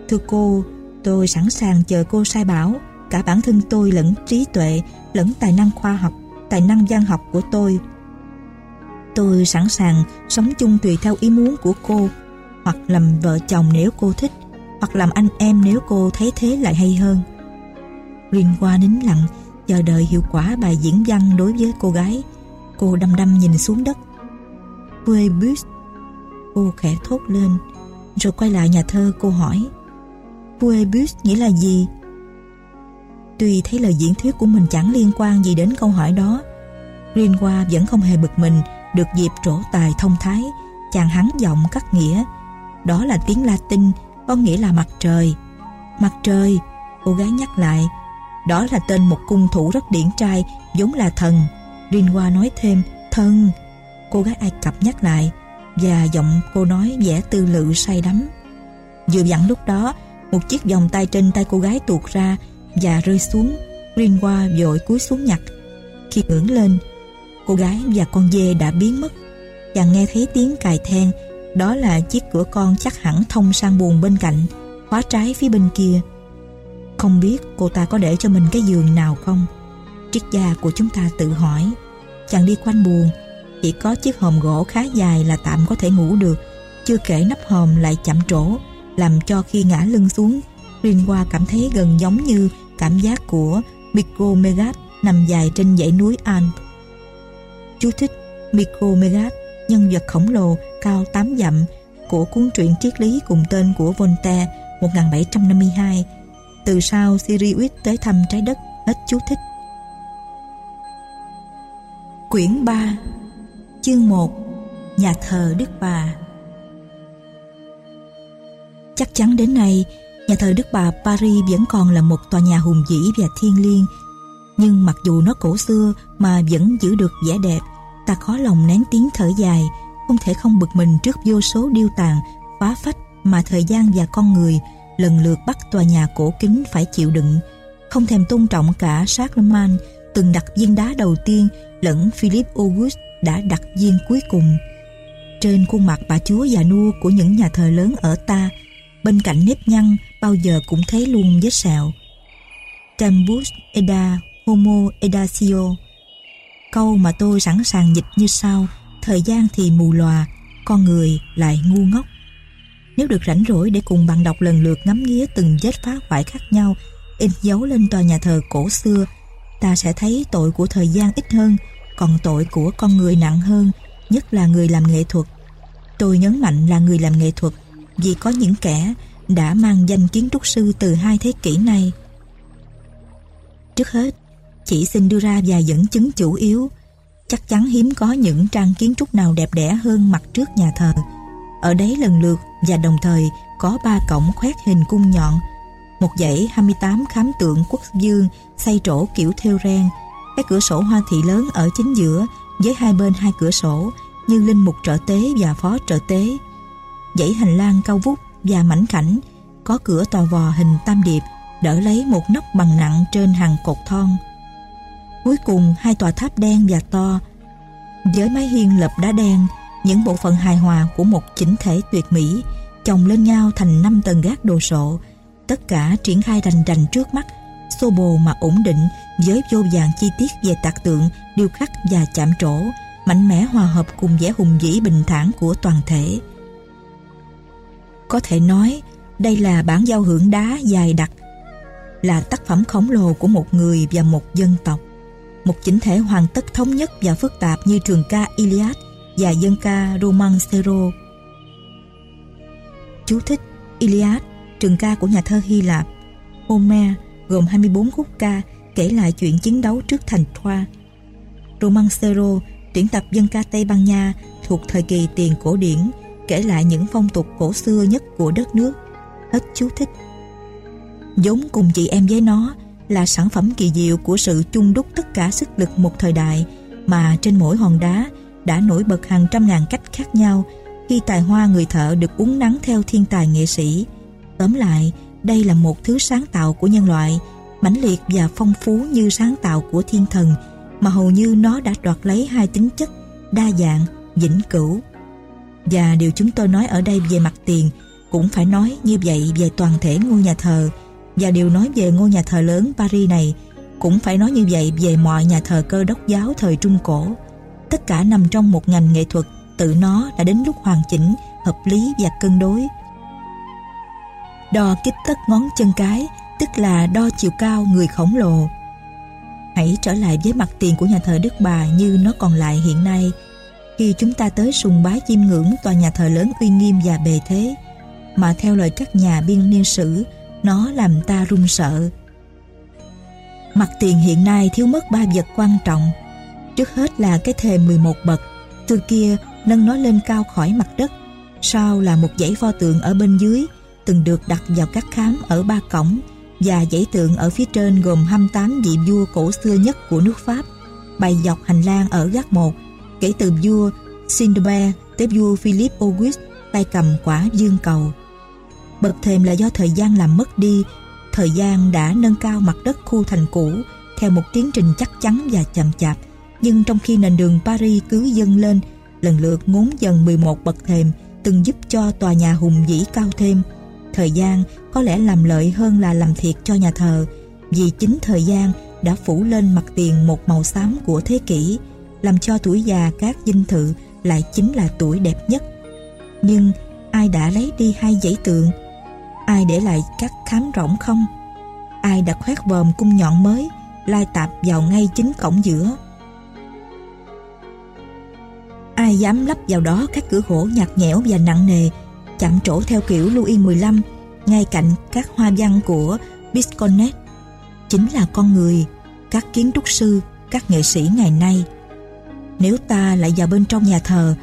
thưa cô, tôi sẵn sàng chờ cô sai bảo. Cả bản thân tôi lẫn trí tuệ lẫn tài năng khoa học tài năng văn học của tôi. Tôi sẵn sàng sống chung tùy theo ý muốn của cô hoặc làm vợ chồng nếu cô thích hoặc làm anh em nếu cô thấy thế lại hay hơn. Riêng qua nín lặng, chờ đợi hiệu quả bài diễn văn đối với cô gái. Cô đăm đăm nhìn xuống đất. Quê bus cô khẽ thốt lên, rồi quay lại nhà thơ cô hỏi, quê bus nghĩa là gì? Tuy thấy lời diễn thuyết của mình chẳng liên quan gì đến câu hỏi đó Rinwa vẫn không hề bực mình Được dịp trổ tài thông thái, Chàng hắn giọng cắt nghĩa, Đó là tiếng Latin có nghĩa là mặt trời. Mặt trời, Cô gái nhắc lại, Đó là tên một cung thủ rất điển trai, vốn là thần. Rinwa nói thêm, Thần. Cô gái Ai Cập nhắc lại, Và giọng cô nói vẻ tư lự say đắm. Vừa dặn lúc đó, Một chiếc vòng tay trên tay cô gái tuột ra và rơi xuống. Rinwa vội cúi xuống nhặt. Khi ngưỡng lên, Cô gái và con dê đã biến mất. Chàng nghe thấy tiếng cài then đó là chiếc cửa con chắc hẳn thông sang buồng bên cạnh Khóa trái phía bên kia. Không biết cô ta có để cho mình cái giường nào không? Triết gia của chúng ta tự hỏi. Chàng đi quanh buồng Chỉ có chiếc hòm gỗ khá dài là tạm có thể ngủ được Chưa kể nắp hòm lại chậm trổ Làm cho khi ngã lưng xuống Rinwa cảm thấy gần giống như cảm giác của Micromegat nằm dài trên dãy núi Alp. Chú thích Micromegat, nhân vật khổng lồ cao 8 dặm của cuốn truyện triết lý cùng tên của Voltaire 1752 từ sau Sirius tới thăm trái đất hết chú thích. Quyển 3 Chương 1 Nhà thờ Đức Bà. Chắc chắn đến nay Nhà thờ Đức Bà Paris vẫn còn là một tòa nhà hùng vĩ và thiêng liêng. Nhưng mặc dù nó cổ xưa mà vẫn giữ được vẻ đẹp, ta khó lòng nén tiếng thở dài, không thể không bực mình trước vô số điêu tàn, phá phách mà thời gian và con người lần lượt bắt tòa nhà cổ kính phải chịu đựng. Không thèm tôn trọng cả Charlemagne từng đặt viên đá đầu tiên lẫn Philip August đã đặt viên cuối cùng. Trên khuôn mặt bà chúa già nua của những nhà thờ lớn ở ta Bên cạnh nếp nhăn bao giờ cũng thấy luôn vết sẹo. Tambus eda homo Edacio Câu mà tôi sẵn sàng dịch như sau Thời gian thì mù lòa Con người lại ngu ngốc Nếu được rảnh rỗi để cùng bạn đọc lần lượt ngắm nghía từng vết phá hoại khác nhau in dấu lên tòa nhà thờ cổ xưa ta sẽ thấy tội của thời gian ít hơn còn tội của con người nặng hơn nhất là người làm nghệ thuật tôi nhấn mạnh là người làm nghệ thuật vì có những kẻ đã mang danh kiến trúc sư từ hai thế kỷ nay. Trước hết, chỉ xin đưa ra vài dẫn chứng chủ yếu. Chắc chắn hiếm có những trang kiến trúc nào đẹp đẽ hơn mặt trước nhà thờ. Ở đấy lần lượt và đồng thời có ba cổng khoét hình cung nhọn, một dãy 28 khám tượng quốc dương xây trổ kiểu theo ren, cái cửa sổ hoa thị lớn ở chính giữa với hai bên hai cửa sổ như linh mục trợ tế và phó trợ tế. Dãy hành lang cao vút và mảnh khảnh, có cửa tòa vò hình tam điệp đỡ lấy một nóc bằng nặng trên hàng cột thon. Cuối cùng, hai tòa tháp đen và to với mái hiên lợp đá đen, những bộ phận hài hòa của một chỉnh thể tuyệt mỹ, chồng lên nhau thành năm tầng gác đồ sộ. Tất cả triển khai rành rành trước mắt, xô bồ mà ổn định với vô vàng chi tiết về tạc tượng, điêu khắc và chạm trổ, mạnh mẽ hòa hợp cùng vẻ hùng vĩ bình thản của toàn thể. Có thể nói, đây là bản giao hưởng đá dài đặc, là tác phẩm khổng lồ của một người và một dân tộc một chỉnh thể hoàn tất thống nhất và phức tạp như trường ca Iliad và dân ca Romancero. Chú thích Iliad, trường ca của nhà thơ Hy Lạp. Homer gồm 24 khúc ca kể lại chuyện chiến đấu trước thành Troa. Romancero, tuyển tập dân ca Tây Ban Nha thuộc thời kỳ tiền cổ điển, kể lại những phong tục cổ xưa nhất của đất nước. Hết chú thích. Giống cùng chị em với nó là sản phẩm kỳ diệu của sự chung đúc tất cả sức lực một thời đại mà trên mỗi hòn đá đã nổi bật hàng trăm ngàn cách khác nhau khi tài hoa người thợ được uống nắng theo thiên tài nghệ sĩ. Tóm lại, đây là một thứ sáng tạo của nhân loại, mãnh liệt và phong phú như sáng tạo của thiên thần, mà hầu như nó đã đoạt lấy hai tính chất đa dạng, vĩnh cửu. Và điều chúng tôi nói ở đây về mặt tiền cũng phải nói như vậy về toàn thể ngôi nhà thờ và điều nói về ngôi nhà thờ lớn Paris này cũng phải nói như vậy về mọi nhà thờ cơ đốc giáo thời Trung Cổ. Tất cả nằm trong một ngành nghệ thuật tự nó đã đến lúc hoàn chỉnh, hợp lý và cân đối. Đo kích tất ngón chân cái, tức là đo chiều cao người khổng lồ. Hãy trở lại với mặt tiền của nhà thờ Đức Bà như nó còn lại hiện nay. Khi chúng ta tới sùng bái chiêm ngưỡng tòa nhà thờ lớn uy nghiêm và bề thế, mà theo lời các nhà biên niên sử, nó làm ta run sợ. Mặt tiền hiện nay thiếu mất ba vật quan trọng. Trước hết là cái thềm 11 bậc, từ kia nâng nó lên cao khỏi mặt đất. Sau là một dãy pho tượng ở bên dưới, từng được đặt vào các khám ở ba cổng và dãy tượng ở phía trên gồm 28 vị vua cổ xưa nhất của nước Pháp bày dọc hành lang ở gác một kể từ vua Sindbert tới vua Philip August, tay cầm quả dương cầu Bậc thềm là do thời gian làm mất đi. Thời gian đã nâng cao mặt đất khu thành cũ, Theo một tiến trình chắc chắn và chậm chạp. Nhưng trong khi nền đường Paris cứ dâng lên, Lần lượt ngốn dần 11 bậc thềm, Từng giúp cho tòa nhà hùng vĩ cao thêm. Thời gian có lẽ làm lợi hơn là làm thiệt cho nhà thờ, Vì chính thời gian đã phủ lên mặt tiền một màu xám của thế kỷ, Làm cho tuổi già các dinh thự lại chính là tuổi đẹp nhất. Nhưng ai đã lấy đi hai dãy tượng? Ai để lại các khám rỗng không? Ai đã khoét vòm cung nhọn mới, lai tạp vào ngay chính cổng giữa? Ai dám lắp vào đó các cửa gỗ nhạt nhẽo và nặng nề, chạm trổ theo kiểu Louis XV, ngay cạnh các hoa văn của Bisconet? Chính là con người, các kiến trúc sư, các nghệ sĩ ngày nay. Nếu ta lại vào bên trong nhà thờ,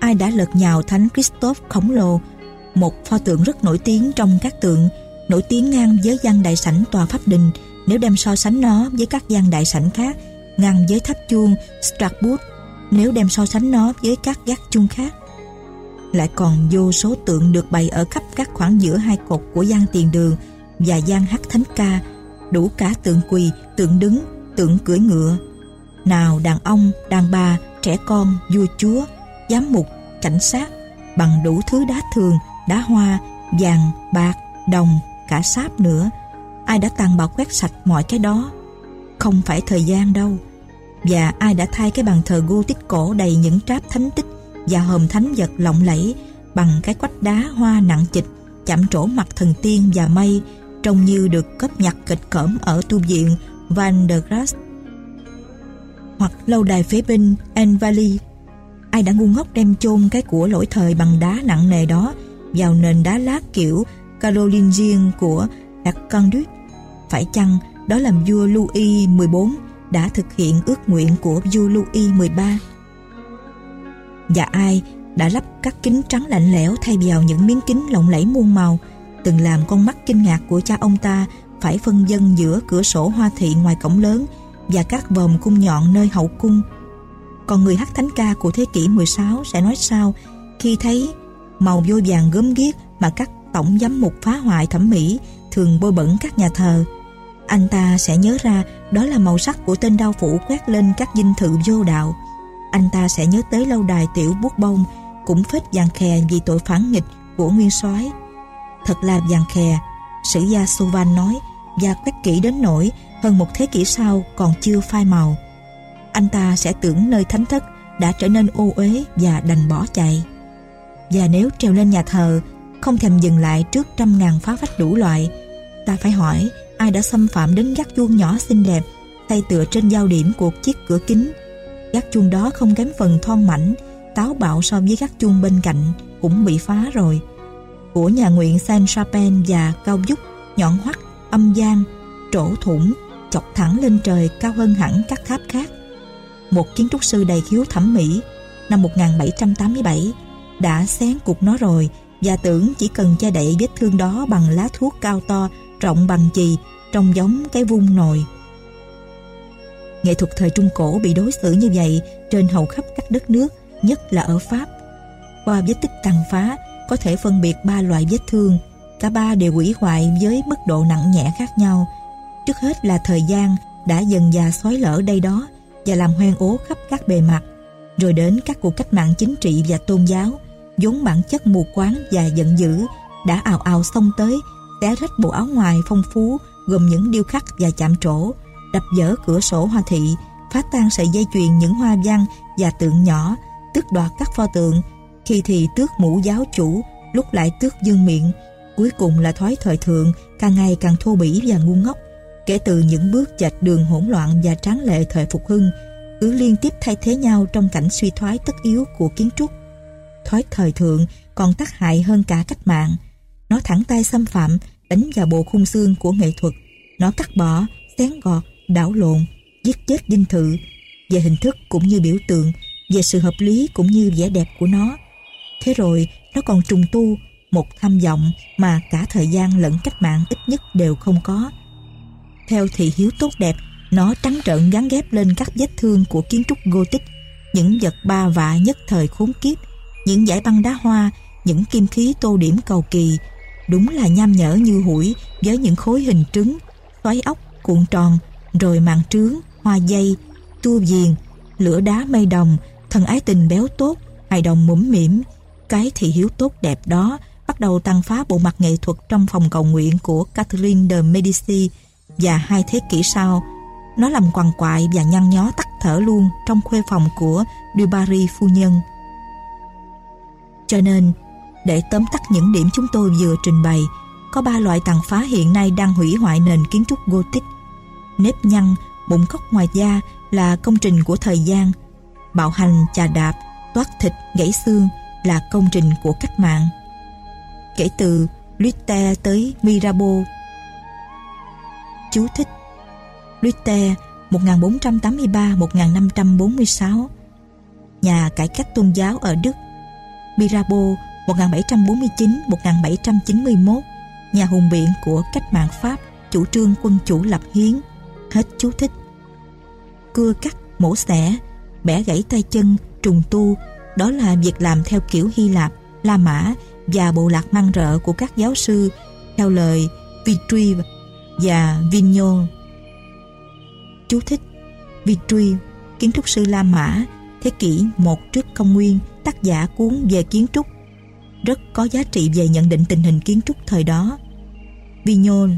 ai đã lật nhào thánh Christophe khổng lồ một pho tượng rất nổi tiếng trong các tượng, nổi tiếng ngang với gian đại sảnh tòa Pháp Đình nếu đem so sánh nó với các gian đại sảnh khác, ngang với tháp chuông Strasbourg nếu đem so sánh nó với các gác chuông khác. Lại còn vô số tượng được bày ở khắp các khoảng giữa hai cột của gian tiền đường và gian hát thánh ca, đủ cả tượng quỳ, tượng đứng, tượng cưỡi ngựa. Nào đàn ông, đàn bà, trẻ con, vua chúa, giám mục, cảnh sát, bằng đủ thứ đá thường đá hoa, vàng, bạc, đồng, cả sáp nữa. Ai đã tàn bạo quét sạch mọi cái đó? Không phải thời gian đâu. Và ai đã thay cái bàn thờ gô tích cổ đầy những tráp thánh tích và hòm thánh vật lộng lẫy bằng cái quách đá hoa nặng chịch chạm trổ mặt thần tiên và mây trông như được cấp nhặt kịch cỡm ở tu viện Van der Grass hoặc lâu đài phế binh En Valley ai đã ngu ngốc đem chôn cái của lỗi thời bằng đá nặng nề đó vào nền đá lát kiểu Carolingian của Arcandus. Phải chăng đó làm vua Louis XIV đã thực hiện ước nguyện của vua Louis XIII? Và ai đã lắp các kính trắng lạnh lẽo thay vào những miếng kính lộng lẫy muôn màu, từng làm con mắt kinh ngạc của cha ông ta phải phân dân giữa cửa sổ hoa thị ngoài cổng lớn và các vòm cung nhọn nơi hậu cung Còn người hát thánh ca của thế kỷ 16 sẽ nói sao khi thấy màu vô vàng gớm ghiếc mà các tổng giám mục phá hoại thẩm mỹ thường bôi bẩn các nhà thờ. Anh ta sẽ nhớ ra đó là màu sắc của tên đao phủ quét lên các dinh thự vô đạo. Anh ta sẽ nhớ tới lâu đài tiểu bút bông cũng phết vàng khè vì tội phản nghịch của nguyên soái. Thật là vàng khè, sử gia suvan nói và quét kỹ đến nỗi hơn một thế kỷ sau còn chưa phai màu. Anh ta sẽ tưởng nơi thánh thất đã trở nên ô uế và đành bỏ chạy. Và nếu trèo lên nhà thờ, không thèm dừng lại trước trăm ngàn phá vách đủ loại, ta phải hỏi ai đã xâm phạm đến gác chuông nhỏ xinh đẹp tay tựa trên giao điểm của chiếc cửa kính. Gác chuông đó không kém phần thon mảnh, táo bạo so với gác chuông bên cạnh cũng bị phá rồi. Của nhà nguyện Saint Chapin và cao dúc, nhọn hoắt, âm gian, trổ thủng, chọc thẳng lên trời cao hơn hẳn các tháp khác. Một kiến trúc sư đầy khiếu thẩm mỹ năm 1787 đã xén cục nó rồi và tưởng chỉ cần che đậy vết thương đó bằng lá thuốc cao to rộng bằng chì trông giống cái vung nồi. Nghệ thuật thời Trung Cổ bị đối xử như vậy trên hầu khắp các đất nước, nhất là ở Pháp. Qua vết tích tàn phá, có thể phân biệt ba loại vết thương. Cả ba đều hủy hoại với mức độ nặng nhẹ khác nhau. Trước hết là thời gian đã dần già xói lở đây đó và làm hoen ố khắp các bề mặt. Rồi đến các cuộc cách mạng chính trị và tôn giáo, vốn bản chất mù quáng và giận dữ, đã ào ào xông tới, xé rách bộ áo ngoài phong phú gồm những điêu khắc và chạm trổ, đập vỡ cửa sổ hoa thị, phá tan sợi dây chuyền những hoa văn và tượng nhỏ, tước đoạt các pho tượng, khi thì tước mũ giáo chủ, lúc lại tước dương miệng, cuối cùng là thói thời thượng càng ngày càng thô bỉ và ngu ngốc. Kể từ những bước chạch đường hỗn loạn và tráng lệ thời phục hưng, cứ liên tiếp thay thế nhau trong cảnh suy thoái tất yếu của kiến trúc. Thói thời thượng còn tác hại hơn cả cách mạng. Nó thẳng tay xâm phạm, đánh vào bộ khung xương của nghệ thuật. Nó cắt bỏ, xén gọt, đảo lộn, giết chết dinh thự, về hình thức cũng như biểu tượng, về sự hợp lý cũng như vẻ đẹp của nó. Thế rồi, nó còn trùng tu một tham vọng mà cả thời gian lẫn cách mạng ít nhất đều không có. Theo thị hiếu tốt đẹp, nó trắng trợn gắn ghép lên các vết thương của kiến trúc Gothic, những vật ba vạ nhất thời khốn kiếp, những dải băng đá hoa, những kim khí tô điểm cầu kỳ, đúng là nham nhở như hủi với những khối hình trứng, xoáy ốc, cuộn tròn, rồi mạng trướng, hoa dây, tua viền, lửa đá mây đồng, thần ái tình béo tốt, hài đồng mũm mỉm. Cái thị hiếu tốt đẹp đó bắt đầu tăng phá bộ mặt nghệ thuật trong phòng cầu nguyện của Catherine de Medici và hai thế kỷ sau, nó làm quằn quại và nhăn nhó tắt thở luôn trong khuê phòng của Dubarry phu nhân. Cho nên, để tóm tắt những điểm chúng tôi vừa trình bày, có ba loại tàn phá hiện nay đang hủy hoại nền kiến trúc Gothic. Nếp nhăn, bụng cốc ngoài da là công trình của thời gian. Bạo hành, chà đạp, toát thịt, gãy xương là công trình của cách mạng. Kể từ Luther tới Mirabeau. Chú thích Luther 1483-1546 Nhà cải cách tôn giáo ở Đức Mirabeau 1749-1791 Nhà hùng biện của cách mạng Pháp chủ trương quân chủ lập hiến Hết chú thích. Cưa cắt, mổ xẻ Bẻ gãy tay chân, trùng tu Đó là việc làm theo kiểu Hy Lạp, La Mã Và bộ lạc mang rợ của các giáo sư Theo lời Vitruve và Vignon. Chú thích Vitruve, kiến trúc sư La Mã Thế kỷ 1 trước công nguyên Tác giả cuốn về kiến trúc, Rất có giá trị về nhận định tình hình kiến trúc thời đó. Vignon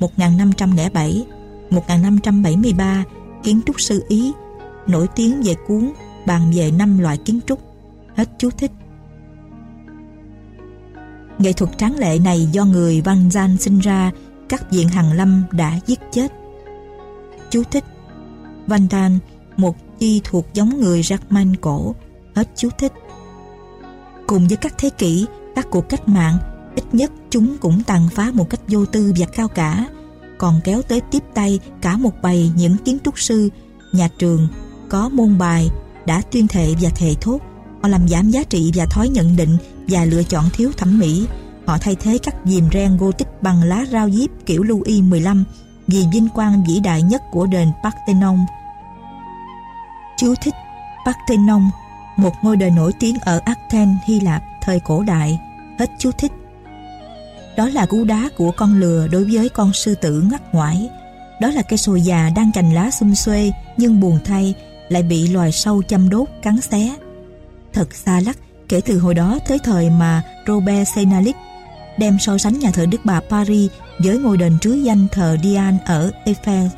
1507 1573 kiến trúc sư Ý, nổi tiếng về cuốn bàn về năm loại kiến trúc. Hết chú thích. Nghệ thuật tráng lệ này do người Văn Gian sinh ra, các viện hàng Lâm đã giết chết. Chú thích. Văn Gian một chi thuộc giống người Jackman cổ hết chú thích. Cùng với các thế kỷ các cuộc cách mạng ít nhất chúng cũng tàn phá một cách vô tư và cao cả còn kéo tới tiếp tay cả một bầy những kiến trúc sư nhà trường có môn bài đã tuyên thệ và thề thốt. Họ làm giảm giá trị và thói nhận định và lựa chọn thiếu thẩm mỹ. Họ thay thế các dìm ren Gothic bằng lá rau diếp kiểu Louis XV vì vinh quang vĩ đại nhất của đền Parthenon. Chú thích Parthenon, một ngôi đền nổi tiếng ở Athens, Hy Lạp thời cổ đại. Hết chú thích. Đó là cú đá của con lừa đối với con sư tử ngắt ngoải. Đó là cây sồi già đang cành lá xum xuê nhưng buồn thay lại bị loài sâu chăm đốt cắn xé. Thật xa lắc kể từ hồi đó tới thời mà Robert Senalic đem so sánh nhà thờ Đức Bà Paris với ngôi đền trứ danh thờ Diane ở Eiffel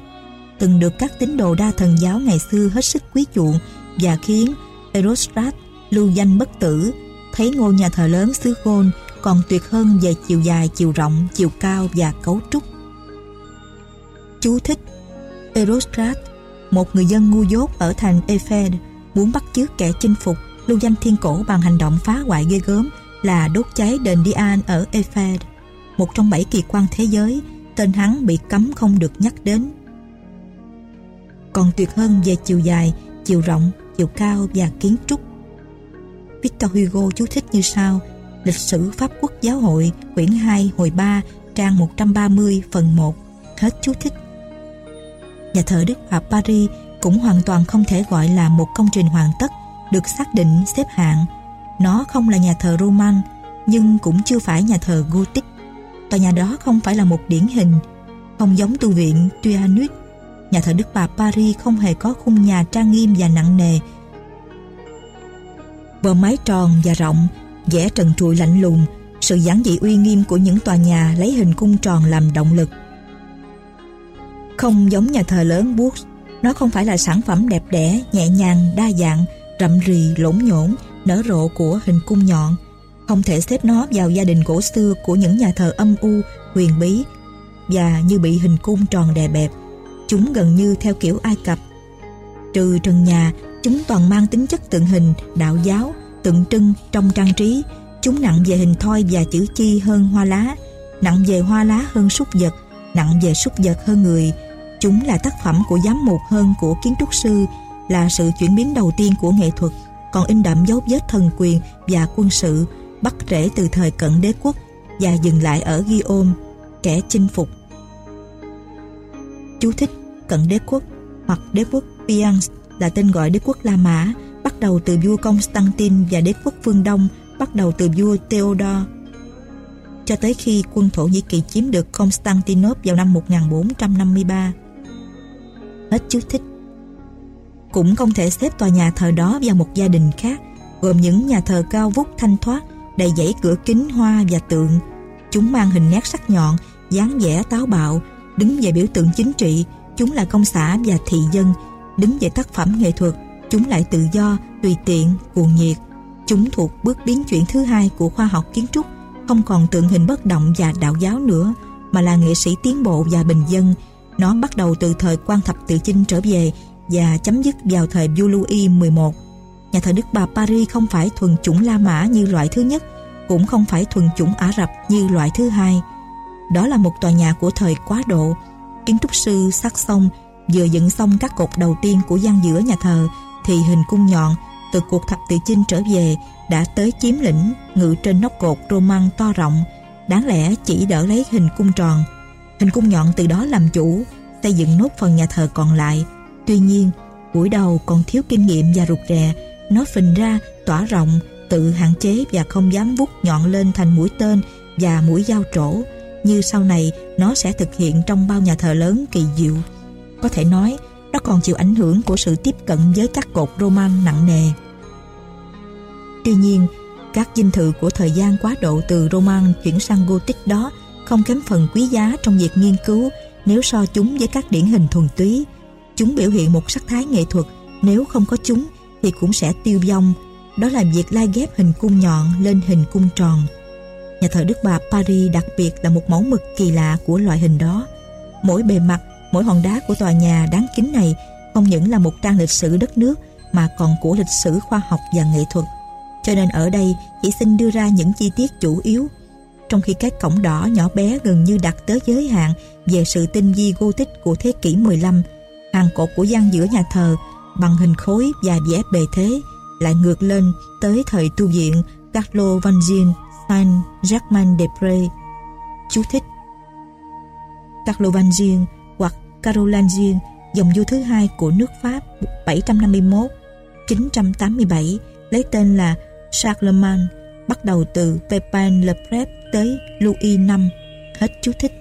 từng được các tín đồ đa thần giáo ngày xưa hết sức quý chuộng và khiến Erostrat lưu danh bất tử thấy ngôi nhà thờ lớn xứ Gôn còn tuyệt hơn về chiều dài, chiều rộng, chiều cao và cấu trúc. Chú thích Erostrat, một người dân ngu dốt ở thành Efed, muốn bắt chước kẻ chinh phục, lưu danh thiên cổ bằng hành động phá hoại ghê gớm là đốt cháy đền Dian ở Efed, một trong bảy kỳ quan thế giới, tên hắn bị cấm không được nhắc đến. Còn tuyệt hơn về chiều dài, chiều rộng, chiều cao và kiến trúc. Victor Hugo chú thích như sau, Lịch sử Pháp Quốc Giáo hội, quyển 2 hồi 3 trang 130 phần 1 Hết chú thích. Nhà thờ Đức Hòa Paris cũng hoàn toàn không thể gọi là một công trình hoàn tất được xác định, xếp hạng. Nó không là nhà thờ Roman, nhưng cũng chưa phải nhà thờ Gothic. Tòa nhà đó không phải là một điển hình, không giống tu viện Trianuit nhà thờ Đức Bà Paris không hề có khung nhà trang nghiêm và nặng nề. Bờ mái tròn và rộng vẽ trần trụi lạnh lùng sự giản dị uy nghiêm của những tòa nhà lấy hình cung tròn làm động lực. Không giống nhà thờ lớn Bourges, nó không phải là sản phẩm đẹp đẽ nhẹ nhàng đa dạng rậm rì lỗn nhổn nở rộ của hình cung nhọn. Không thể xếp nó vào gia đình cổ xưa của những nhà thờ âm u huyền bí và như bị hình cung tròn đè bẹp chúng gần như theo kiểu Ai Cập. Trừ trần nhà chúng toàn mang tính chất tượng hình đạo giáo tượng trưng trong trang trí. Chúng nặng về hình thoi và chữ chi hơn hoa lá nặng về hoa lá hơn súc vật nặng về súc vật hơn người. Chúng là tác phẩm của giám mục hơn của kiến trúc sư là sự chuyển biến đầu tiên của nghệ thuật còn in đậm dấu vết thần quyền và quân sự bắt rễ từ thời cận đế quốc và dừng lại ở Guillaume, kẻ chinh phục. Chú thích cận đế quốc hoặc đế quốc Pians là tên gọi đế quốc La Mã bắt đầu từ vua Constantine và đế quốc phương Đông bắt đầu từ vua Theodore cho tới khi quân Thổ Nhĩ Kỳ chiếm được Constantinople vào năm 1453. Hết chú thích. Cũng không thể xếp tòa nhà thờ đó vào một gia đình khác, gồm những nhà thờ cao vút thanh thoát, đầy dãy cửa kính hoa và tượng. Chúng mang hình nét sắc nhọn, dáng vẻ táo bạo, đứng về biểu tượng chính trị, chúng là công xã và thị dân, đứng về tác phẩm nghệ thuật, chúng lại tự do, tùy tiện, cuồng nhiệt. Chúng thuộc bước biến chuyển thứ hai của khoa học kiến trúc, không còn tượng hình bất động và đạo giáo nữa, mà là nghệ sĩ tiến bộ và bình dân. Nó bắt đầu từ thời quan thập tự chinh trở về và chấm dứt vào thời vua Louis XI. Nhà thờ Đức Bà Paris không phải thuần chủng La Mã như loại thứ nhất, cũng không phải thuần chủng Ả Rập như loại thứ hai. Đó là một tòa nhà của thời quá độ. Kiến trúc sư sắc xong vừa dựng xong các cột đầu tiên của gian giữa nhà thờ, thì hình cung nhọn từ cuộc thập tự chinh trở về đã tới chiếm lĩnh ngự trên nóc cột Roman to rộng. Đáng lẽ chỉ đỡ lấy hình cung tròn. Hình cung nhọn từ đó làm chủ, xây dựng nốt phần nhà thờ còn lại. Tuy nhiên, buổi đầu còn thiếu kinh nghiệm và rụt rè. Nó phình ra, tỏa rộng, tự hạn chế và không dám vút nhọn lên thành mũi tên và mũi dao trổ như sau này nó sẽ thực hiện trong bao nhà thờ lớn kỳ diệu có thể nói nó còn chịu ảnh hưởng của sự tiếp cận với các cột Roman nặng nề. Tuy nhiên, các dinh thự của thời gian quá độ từ Roman chuyển sang Gothic đó không kém phần quý giá trong việc nghiên cứu nếu so chúng với các điển hình thuần túy. Chúng biểu hiện một sắc thái nghệ thuật, nếu không có chúng thì cũng sẽ tiêu vong. Đó là việc lai ghép hình cung nhọn lên hình cung tròn. Nhà thờ Đức Bà Paris đặc biệt là một mẫu mực kỳ lạ của loại hình đó. Mỗi bề mặt Mỗi hòn đá của tòa nhà đáng kính này không những là một trang lịch sử đất nước mà còn của lịch sử khoa học và nghệ thuật. Cho nên ở đây chỉ xin đưa ra những chi tiết chủ yếu. Trong khi cái cổng đỏ nhỏ bé gần như đặt tới giới hạn về sự tinh vi Gothic của thế kỷ 15, hàng cột của gian giữa nhà thờ bằng hình khối và vẽ bề thế lại ngược lên tới thời tu viện Carlo Vanzin Germain de Pré. Chú thích Carlo hoặc Carolingian, dòng vua thứ hai của nước Pháp 751 987 lấy tên là Charlemagne bắt đầu từ Pepin Le Prep tới Louis V hết chú thích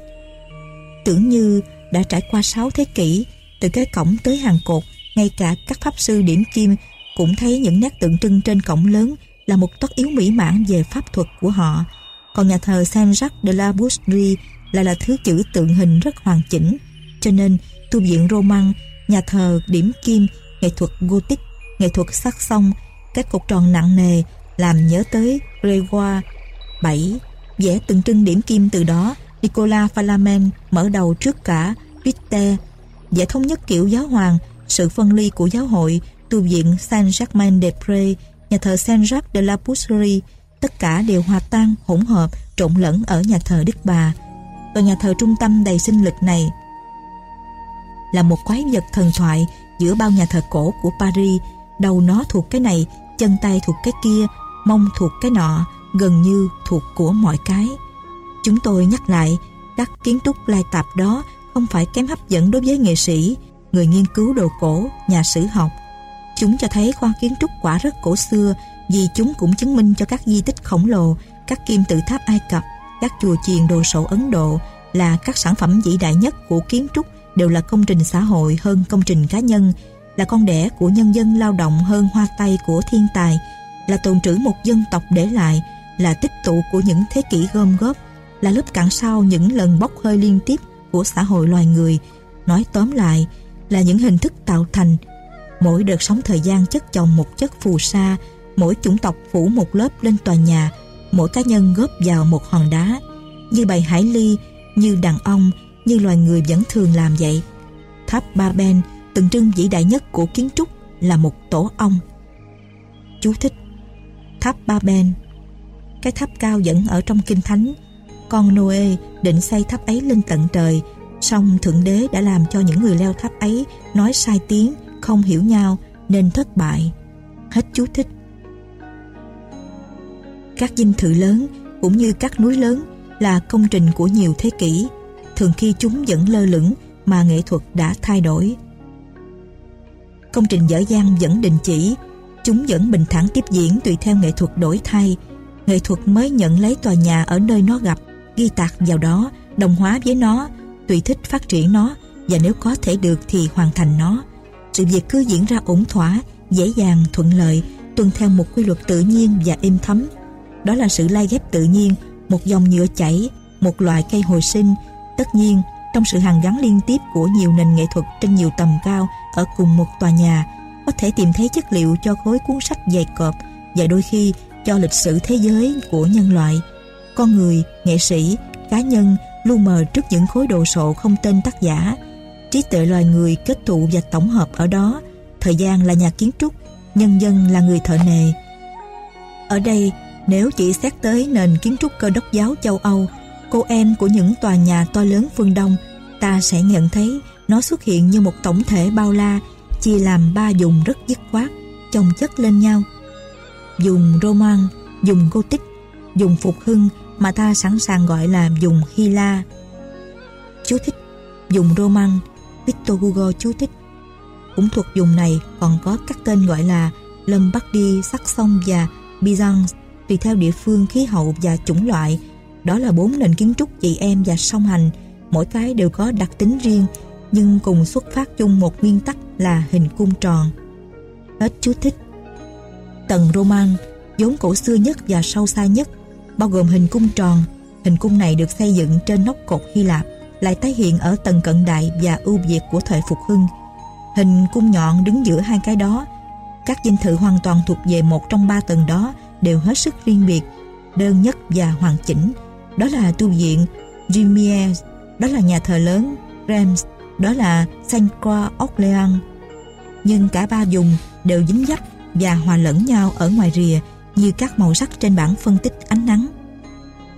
tưởng như đã trải qua 6 thế kỷ từ cái cổng tới hàng cột ngay cả các pháp sư điểm kim cũng thấy những nét tượng trưng trên cổng lớn là một tất yếu mỹ mãn về pháp thuật của họ. Còn nhà thờ Saint-Jacques de la Boucherie lại là thứ chữ tượng hình rất hoàn chỉnh. Cho nên, tu viện Roman, nhà thờ điểm kim, nghệ thuật Gothic, nghệ thuật sắc song, các cột tròn nặng nề làm nhớ tới Grégoire 7 vẽ tượng trưng điểm kim từ đó, Nicolas Flamen mở đầu trước cả Victor vẽ thống nhất kiểu giáo hoàng, sự phân ly của giáo hội, tu viện Saint-Germain-des-Prés nhà thờ Saint-Jacques de la Pousserie. Tất cả đều hòa tan, hỗn hợp, trộn lẫn ở nhà thờ Đức Bà. Và nhà thờ trung tâm đầy sinh lực này là một quái vật thần thoại giữa bao nhà thờ cổ của Paris. Đầu nó thuộc cái này, chân tay thuộc cái kia, mông thuộc cái nọ, gần như thuộc của mọi cái. Chúng tôi nhắc lại, các kiến trúc lai tạp đó không phải kém hấp dẫn đối với nghệ sĩ. Người nghiên cứu đồ cổ, nhà sử học chúng cho thấy khoa kiến trúc quả rất cổ xưa, vì chúng cũng chứng minh cho các di tích khổng lồ, các kim tự tháp Ai Cập, các chùa chiền đồ sộ Ấn Độ là các sản phẩm vĩ đại nhất của kiến trúc đều là công trình xã hội hơn công trình cá nhân, là con đẻ của nhân dân lao động hơn hoa tay của thiên tài, là tồn trữ một dân tộc để lại, là tích tụ của những thế kỷ gom góp, là lớp cạn sau những lần bốc hơi liên tiếp của xã hội loài người. Nói tóm lại, là những hình thức tạo thành mỗi đợt sóng thời gian chất chồng một chất phù sa, mỗi chủng tộc phủ một lớp lên tòa nhà, mỗi cá nhân góp vào một hòn đá. Như bầy hải ly, như đàn ông như loài người vẫn thường làm vậy. Tháp Ba Ben, tượng trưng vĩ đại nhất của kiến trúc, là một tổ ong. Chú thích, tháp Ba Ben. Cái tháp cao vẫn ở trong kinh thánh. Con Noe định xây tháp ấy lên tận trời, song thượng đế đã làm cho những người leo tháp ấy nói sai tiếng không hiểu nhau nên thất bại. Hết chú thích. Các dinh thự lớn cũng như các núi lớn là công trình của nhiều thế kỷ, thường khi chúng vẫn lơ lửng mà nghệ thuật đã thay đổi. Công trình dở dang vẫn đình chỉ, chúng vẫn bình thản tiếp diễn tùy theo nghệ thuật đổi thay. Nghệ thuật mới nhận lấy tòa nhà ở nơi nó gặp, ghi tạc vào đó, đồng hóa với nó, tùy thích phát triển nó, và nếu có thể được thì hoàn thành nó sự việc cứ diễn ra ổn thỏa dễ dàng thuận lợi tuân theo một quy luật tự nhiên và êm thấm. Đó là sự lai ghép tự nhiên một dòng nhựa chảy một loại cây hồi sinh. Tất nhiên trong sự hàn gắn liên tiếp của nhiều nền nghệ thuật trên nhiều tầm cao ở cùng một tòa nhà có thể tìm thấy chất liệu cho khối cuốn sách dày cộp và đôi khi cho lịch sử thế giới của nhân loại. Con người, nghệ sĩ, cá nhân lu mờ trước những khối đồ sộ không tên tác giả trí tuệ loài người kết tụ và tổng hợp ở đó. Thời gian là nhà kiến trúc, nhân dân là người thợ nề ở đây, nếu chỉ xét tới nền kiến trúc cơ đốc giáo châu Âu, cô em của những tòa nhà to lớn phương Đông, ta sẽ nhận thấy nó xuất hiện như một tổng thể bao la chia làm ba vùng rất dứt khoát, chồng chất lên nhau. Dùng Roman, dùng Gothic, dùng Phục Hưng mà ta sẵn sàng gọi là dùng Hy La. Chú thích, dùng Roman Victor Hugo chú thích. Cũng thuộc vùng này còn có các tên gọi là Lombardy, Saxon và Byzance. Tùy theo địa phương khí hậu và chủng loại đó là bốn nền kiến trúc chị em và song hành. Mỗi cái đều có đặc tính riêng nhưng cùng xuất phát chung một nguyên tắc là hình cung tròn. Hết chú thích. Tầng Roman vốn cổ xưa nhất và sâu xa nhất bao gồm hình cung tròn. Hình cung này được xây dựng trên nóc cột Hy Lạp lại tái hiện ở tầng cận đại và ưu việt của thời phục hưng. Hình cung nhọn đứng giữa hai cái đó, các dinh thự hoàn toàn thuộc về một trong ba tầng đó đều hết sức riêng biệt, đơn nhất và hoàn chỉnh. Đó là tu viện Gimier đó là nhà thờ lớn Reims, đó là Saint Croix Orléans nhưng cả ba vùng đều dính dấp và hòa lẫn nhau ở ngoài rìa như các màu sắc trên bảng phân tích ánh nắng.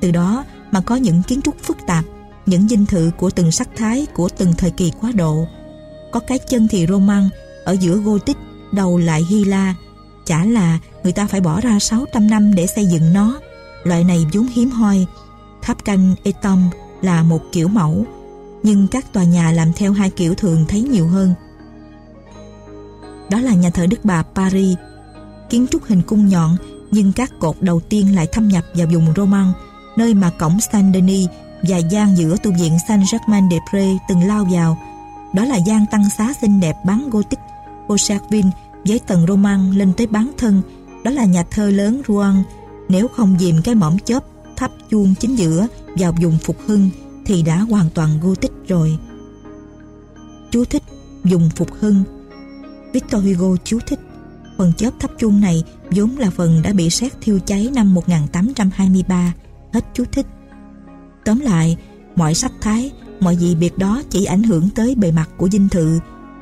Từ đó mà có những kiến trúc phức tạp những dinh thự của từng sắc thái của từng thời kỳ quá độ. Có cái chân thì Roman ở giữa Gothic đầu lại Hy La. Chả là người ta phải bỏ ra 600 năm để xây dựng nó. Loại này vốn hiếm hoi. Tháp canh Etom là một kiểu mẫu nhưng các tòa nhà làm theo hai kiểu thường thấy nhiều hơn. Đó là nhà thờ Đức Bà Paris. Kiến trúc hình cung nhọn nhưng các cột đầu tiên lại thâm nhập vào vùng Roman, nơi mà cổng Saint-Denis và gian giữa tu viện Saint-Germain-des-Prés từng lao vào. Đó là gian tăng xá xinh đẹp bán Gothic, Beaucherville với tầng Roman lên tới bán thân. Đó là nhà thơ lớn Rouen. Nếu không dìm cái mỏm chớp thắp chuông chính giữa vào vùng phục hưng thì đã hoàn toàn Gothic rồi. Chú thích dùng phục hưng Victor Hugo chú thích Phần chớp thắp chuông này vốn là phần đã bị xét thiêu cháy năm 1823 Hết chú thích Tóm lại, mọi sắc thái, mọi gì biệt đó chỉ ảnh hưởng tới bề mặt của dinh thự.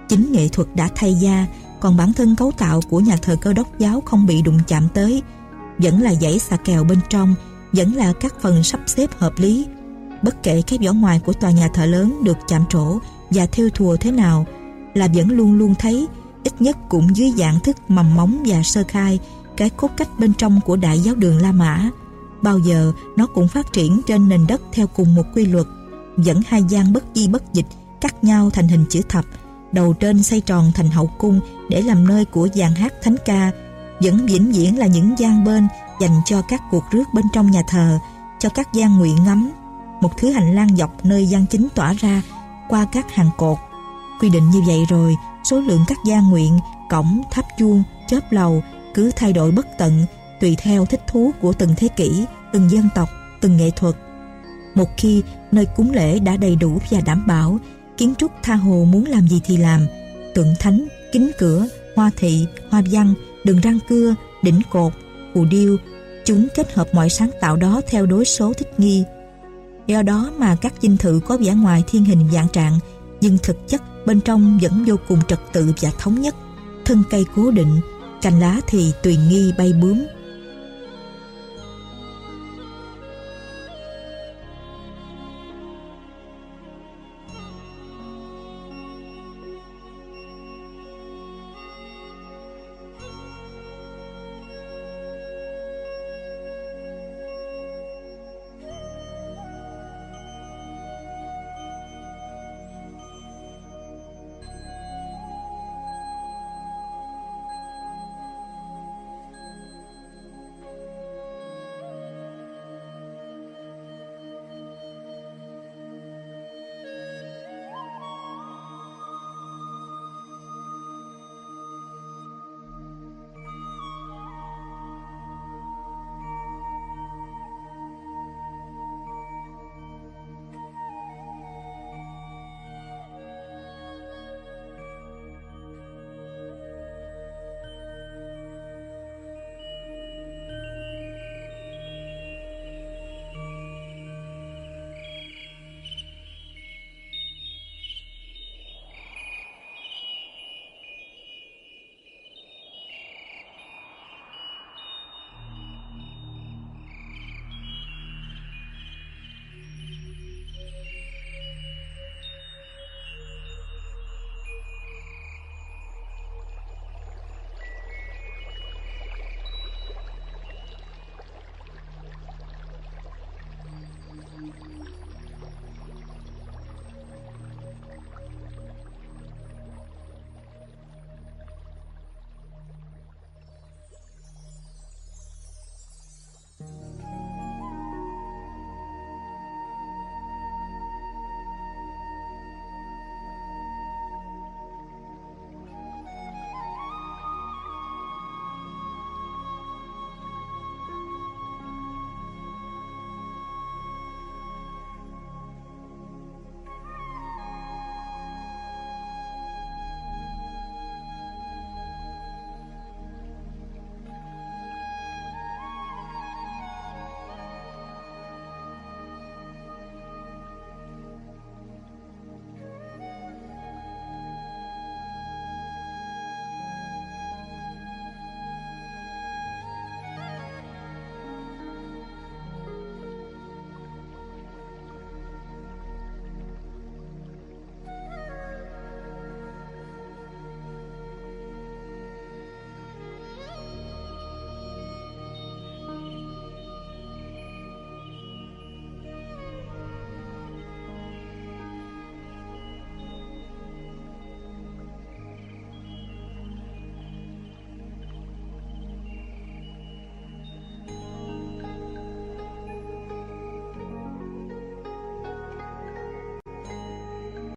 Chính nghệ thuật đã thay da Còn bản thân cấu tạo của nhà thờ cơ đốc giáo không bị đụng chạm tới. Vẫn là dãy xà kèo bên trong Vẫn là các phần sắp xếp hợp lý. Bất kể cái vỏ ngoài của tòa nhà thờ lớn được chạm trổ và theo thùa thế nào là vẫn luôn luôn thấy ít nhất cũng dưới dạng thức mầm móng và sơ khai cái cốt cách bên trong của đại giáo đường La Mã bao giờ nó cũng phát triển trên nền đất theo cùng một quy luật dẫn hai gian bất di bất dịch cắt nhau thành hình chữ thập đầu trên xây tròn thành hậu cung để làm nơi của dàn hát thánh ca vẫn vĩnh viễn là những gian bên dành cho các cuộc rước bên trong nhà thờ cho các gian nguyện ngắm một thứ hành lang dọc nơi gian chính tỏa ra qua các hàng cột. Quy định như vậy rồi, số lượng các gian nguyện, cổng, tháp chuông, chớp lầu cứ thay đổi bất tận tùy theo thích thú của từng thế kỷ, từng dân tộc, từng nghệ thuật. Một khi nơi cúng lễ đã đầy đủ và đảm bảo, kiến trúc tha hồ muốn làm gì thì làm, tượng thánh, kính cửa, hoa thị, hoa văn, đường răng cưa, đỉnh cột, phù điêu, chúng kết hợp mọi sáng tạo đó theo đối số thích nghi Do đó mà các dinh thự có vẻ ngoài thiên hình dạng trạng nhưng thực chất bên trong vẫn vô cùng trật tự và thống nhất. Thân cây cố định, cành lá thì tùy nghi bay bướm,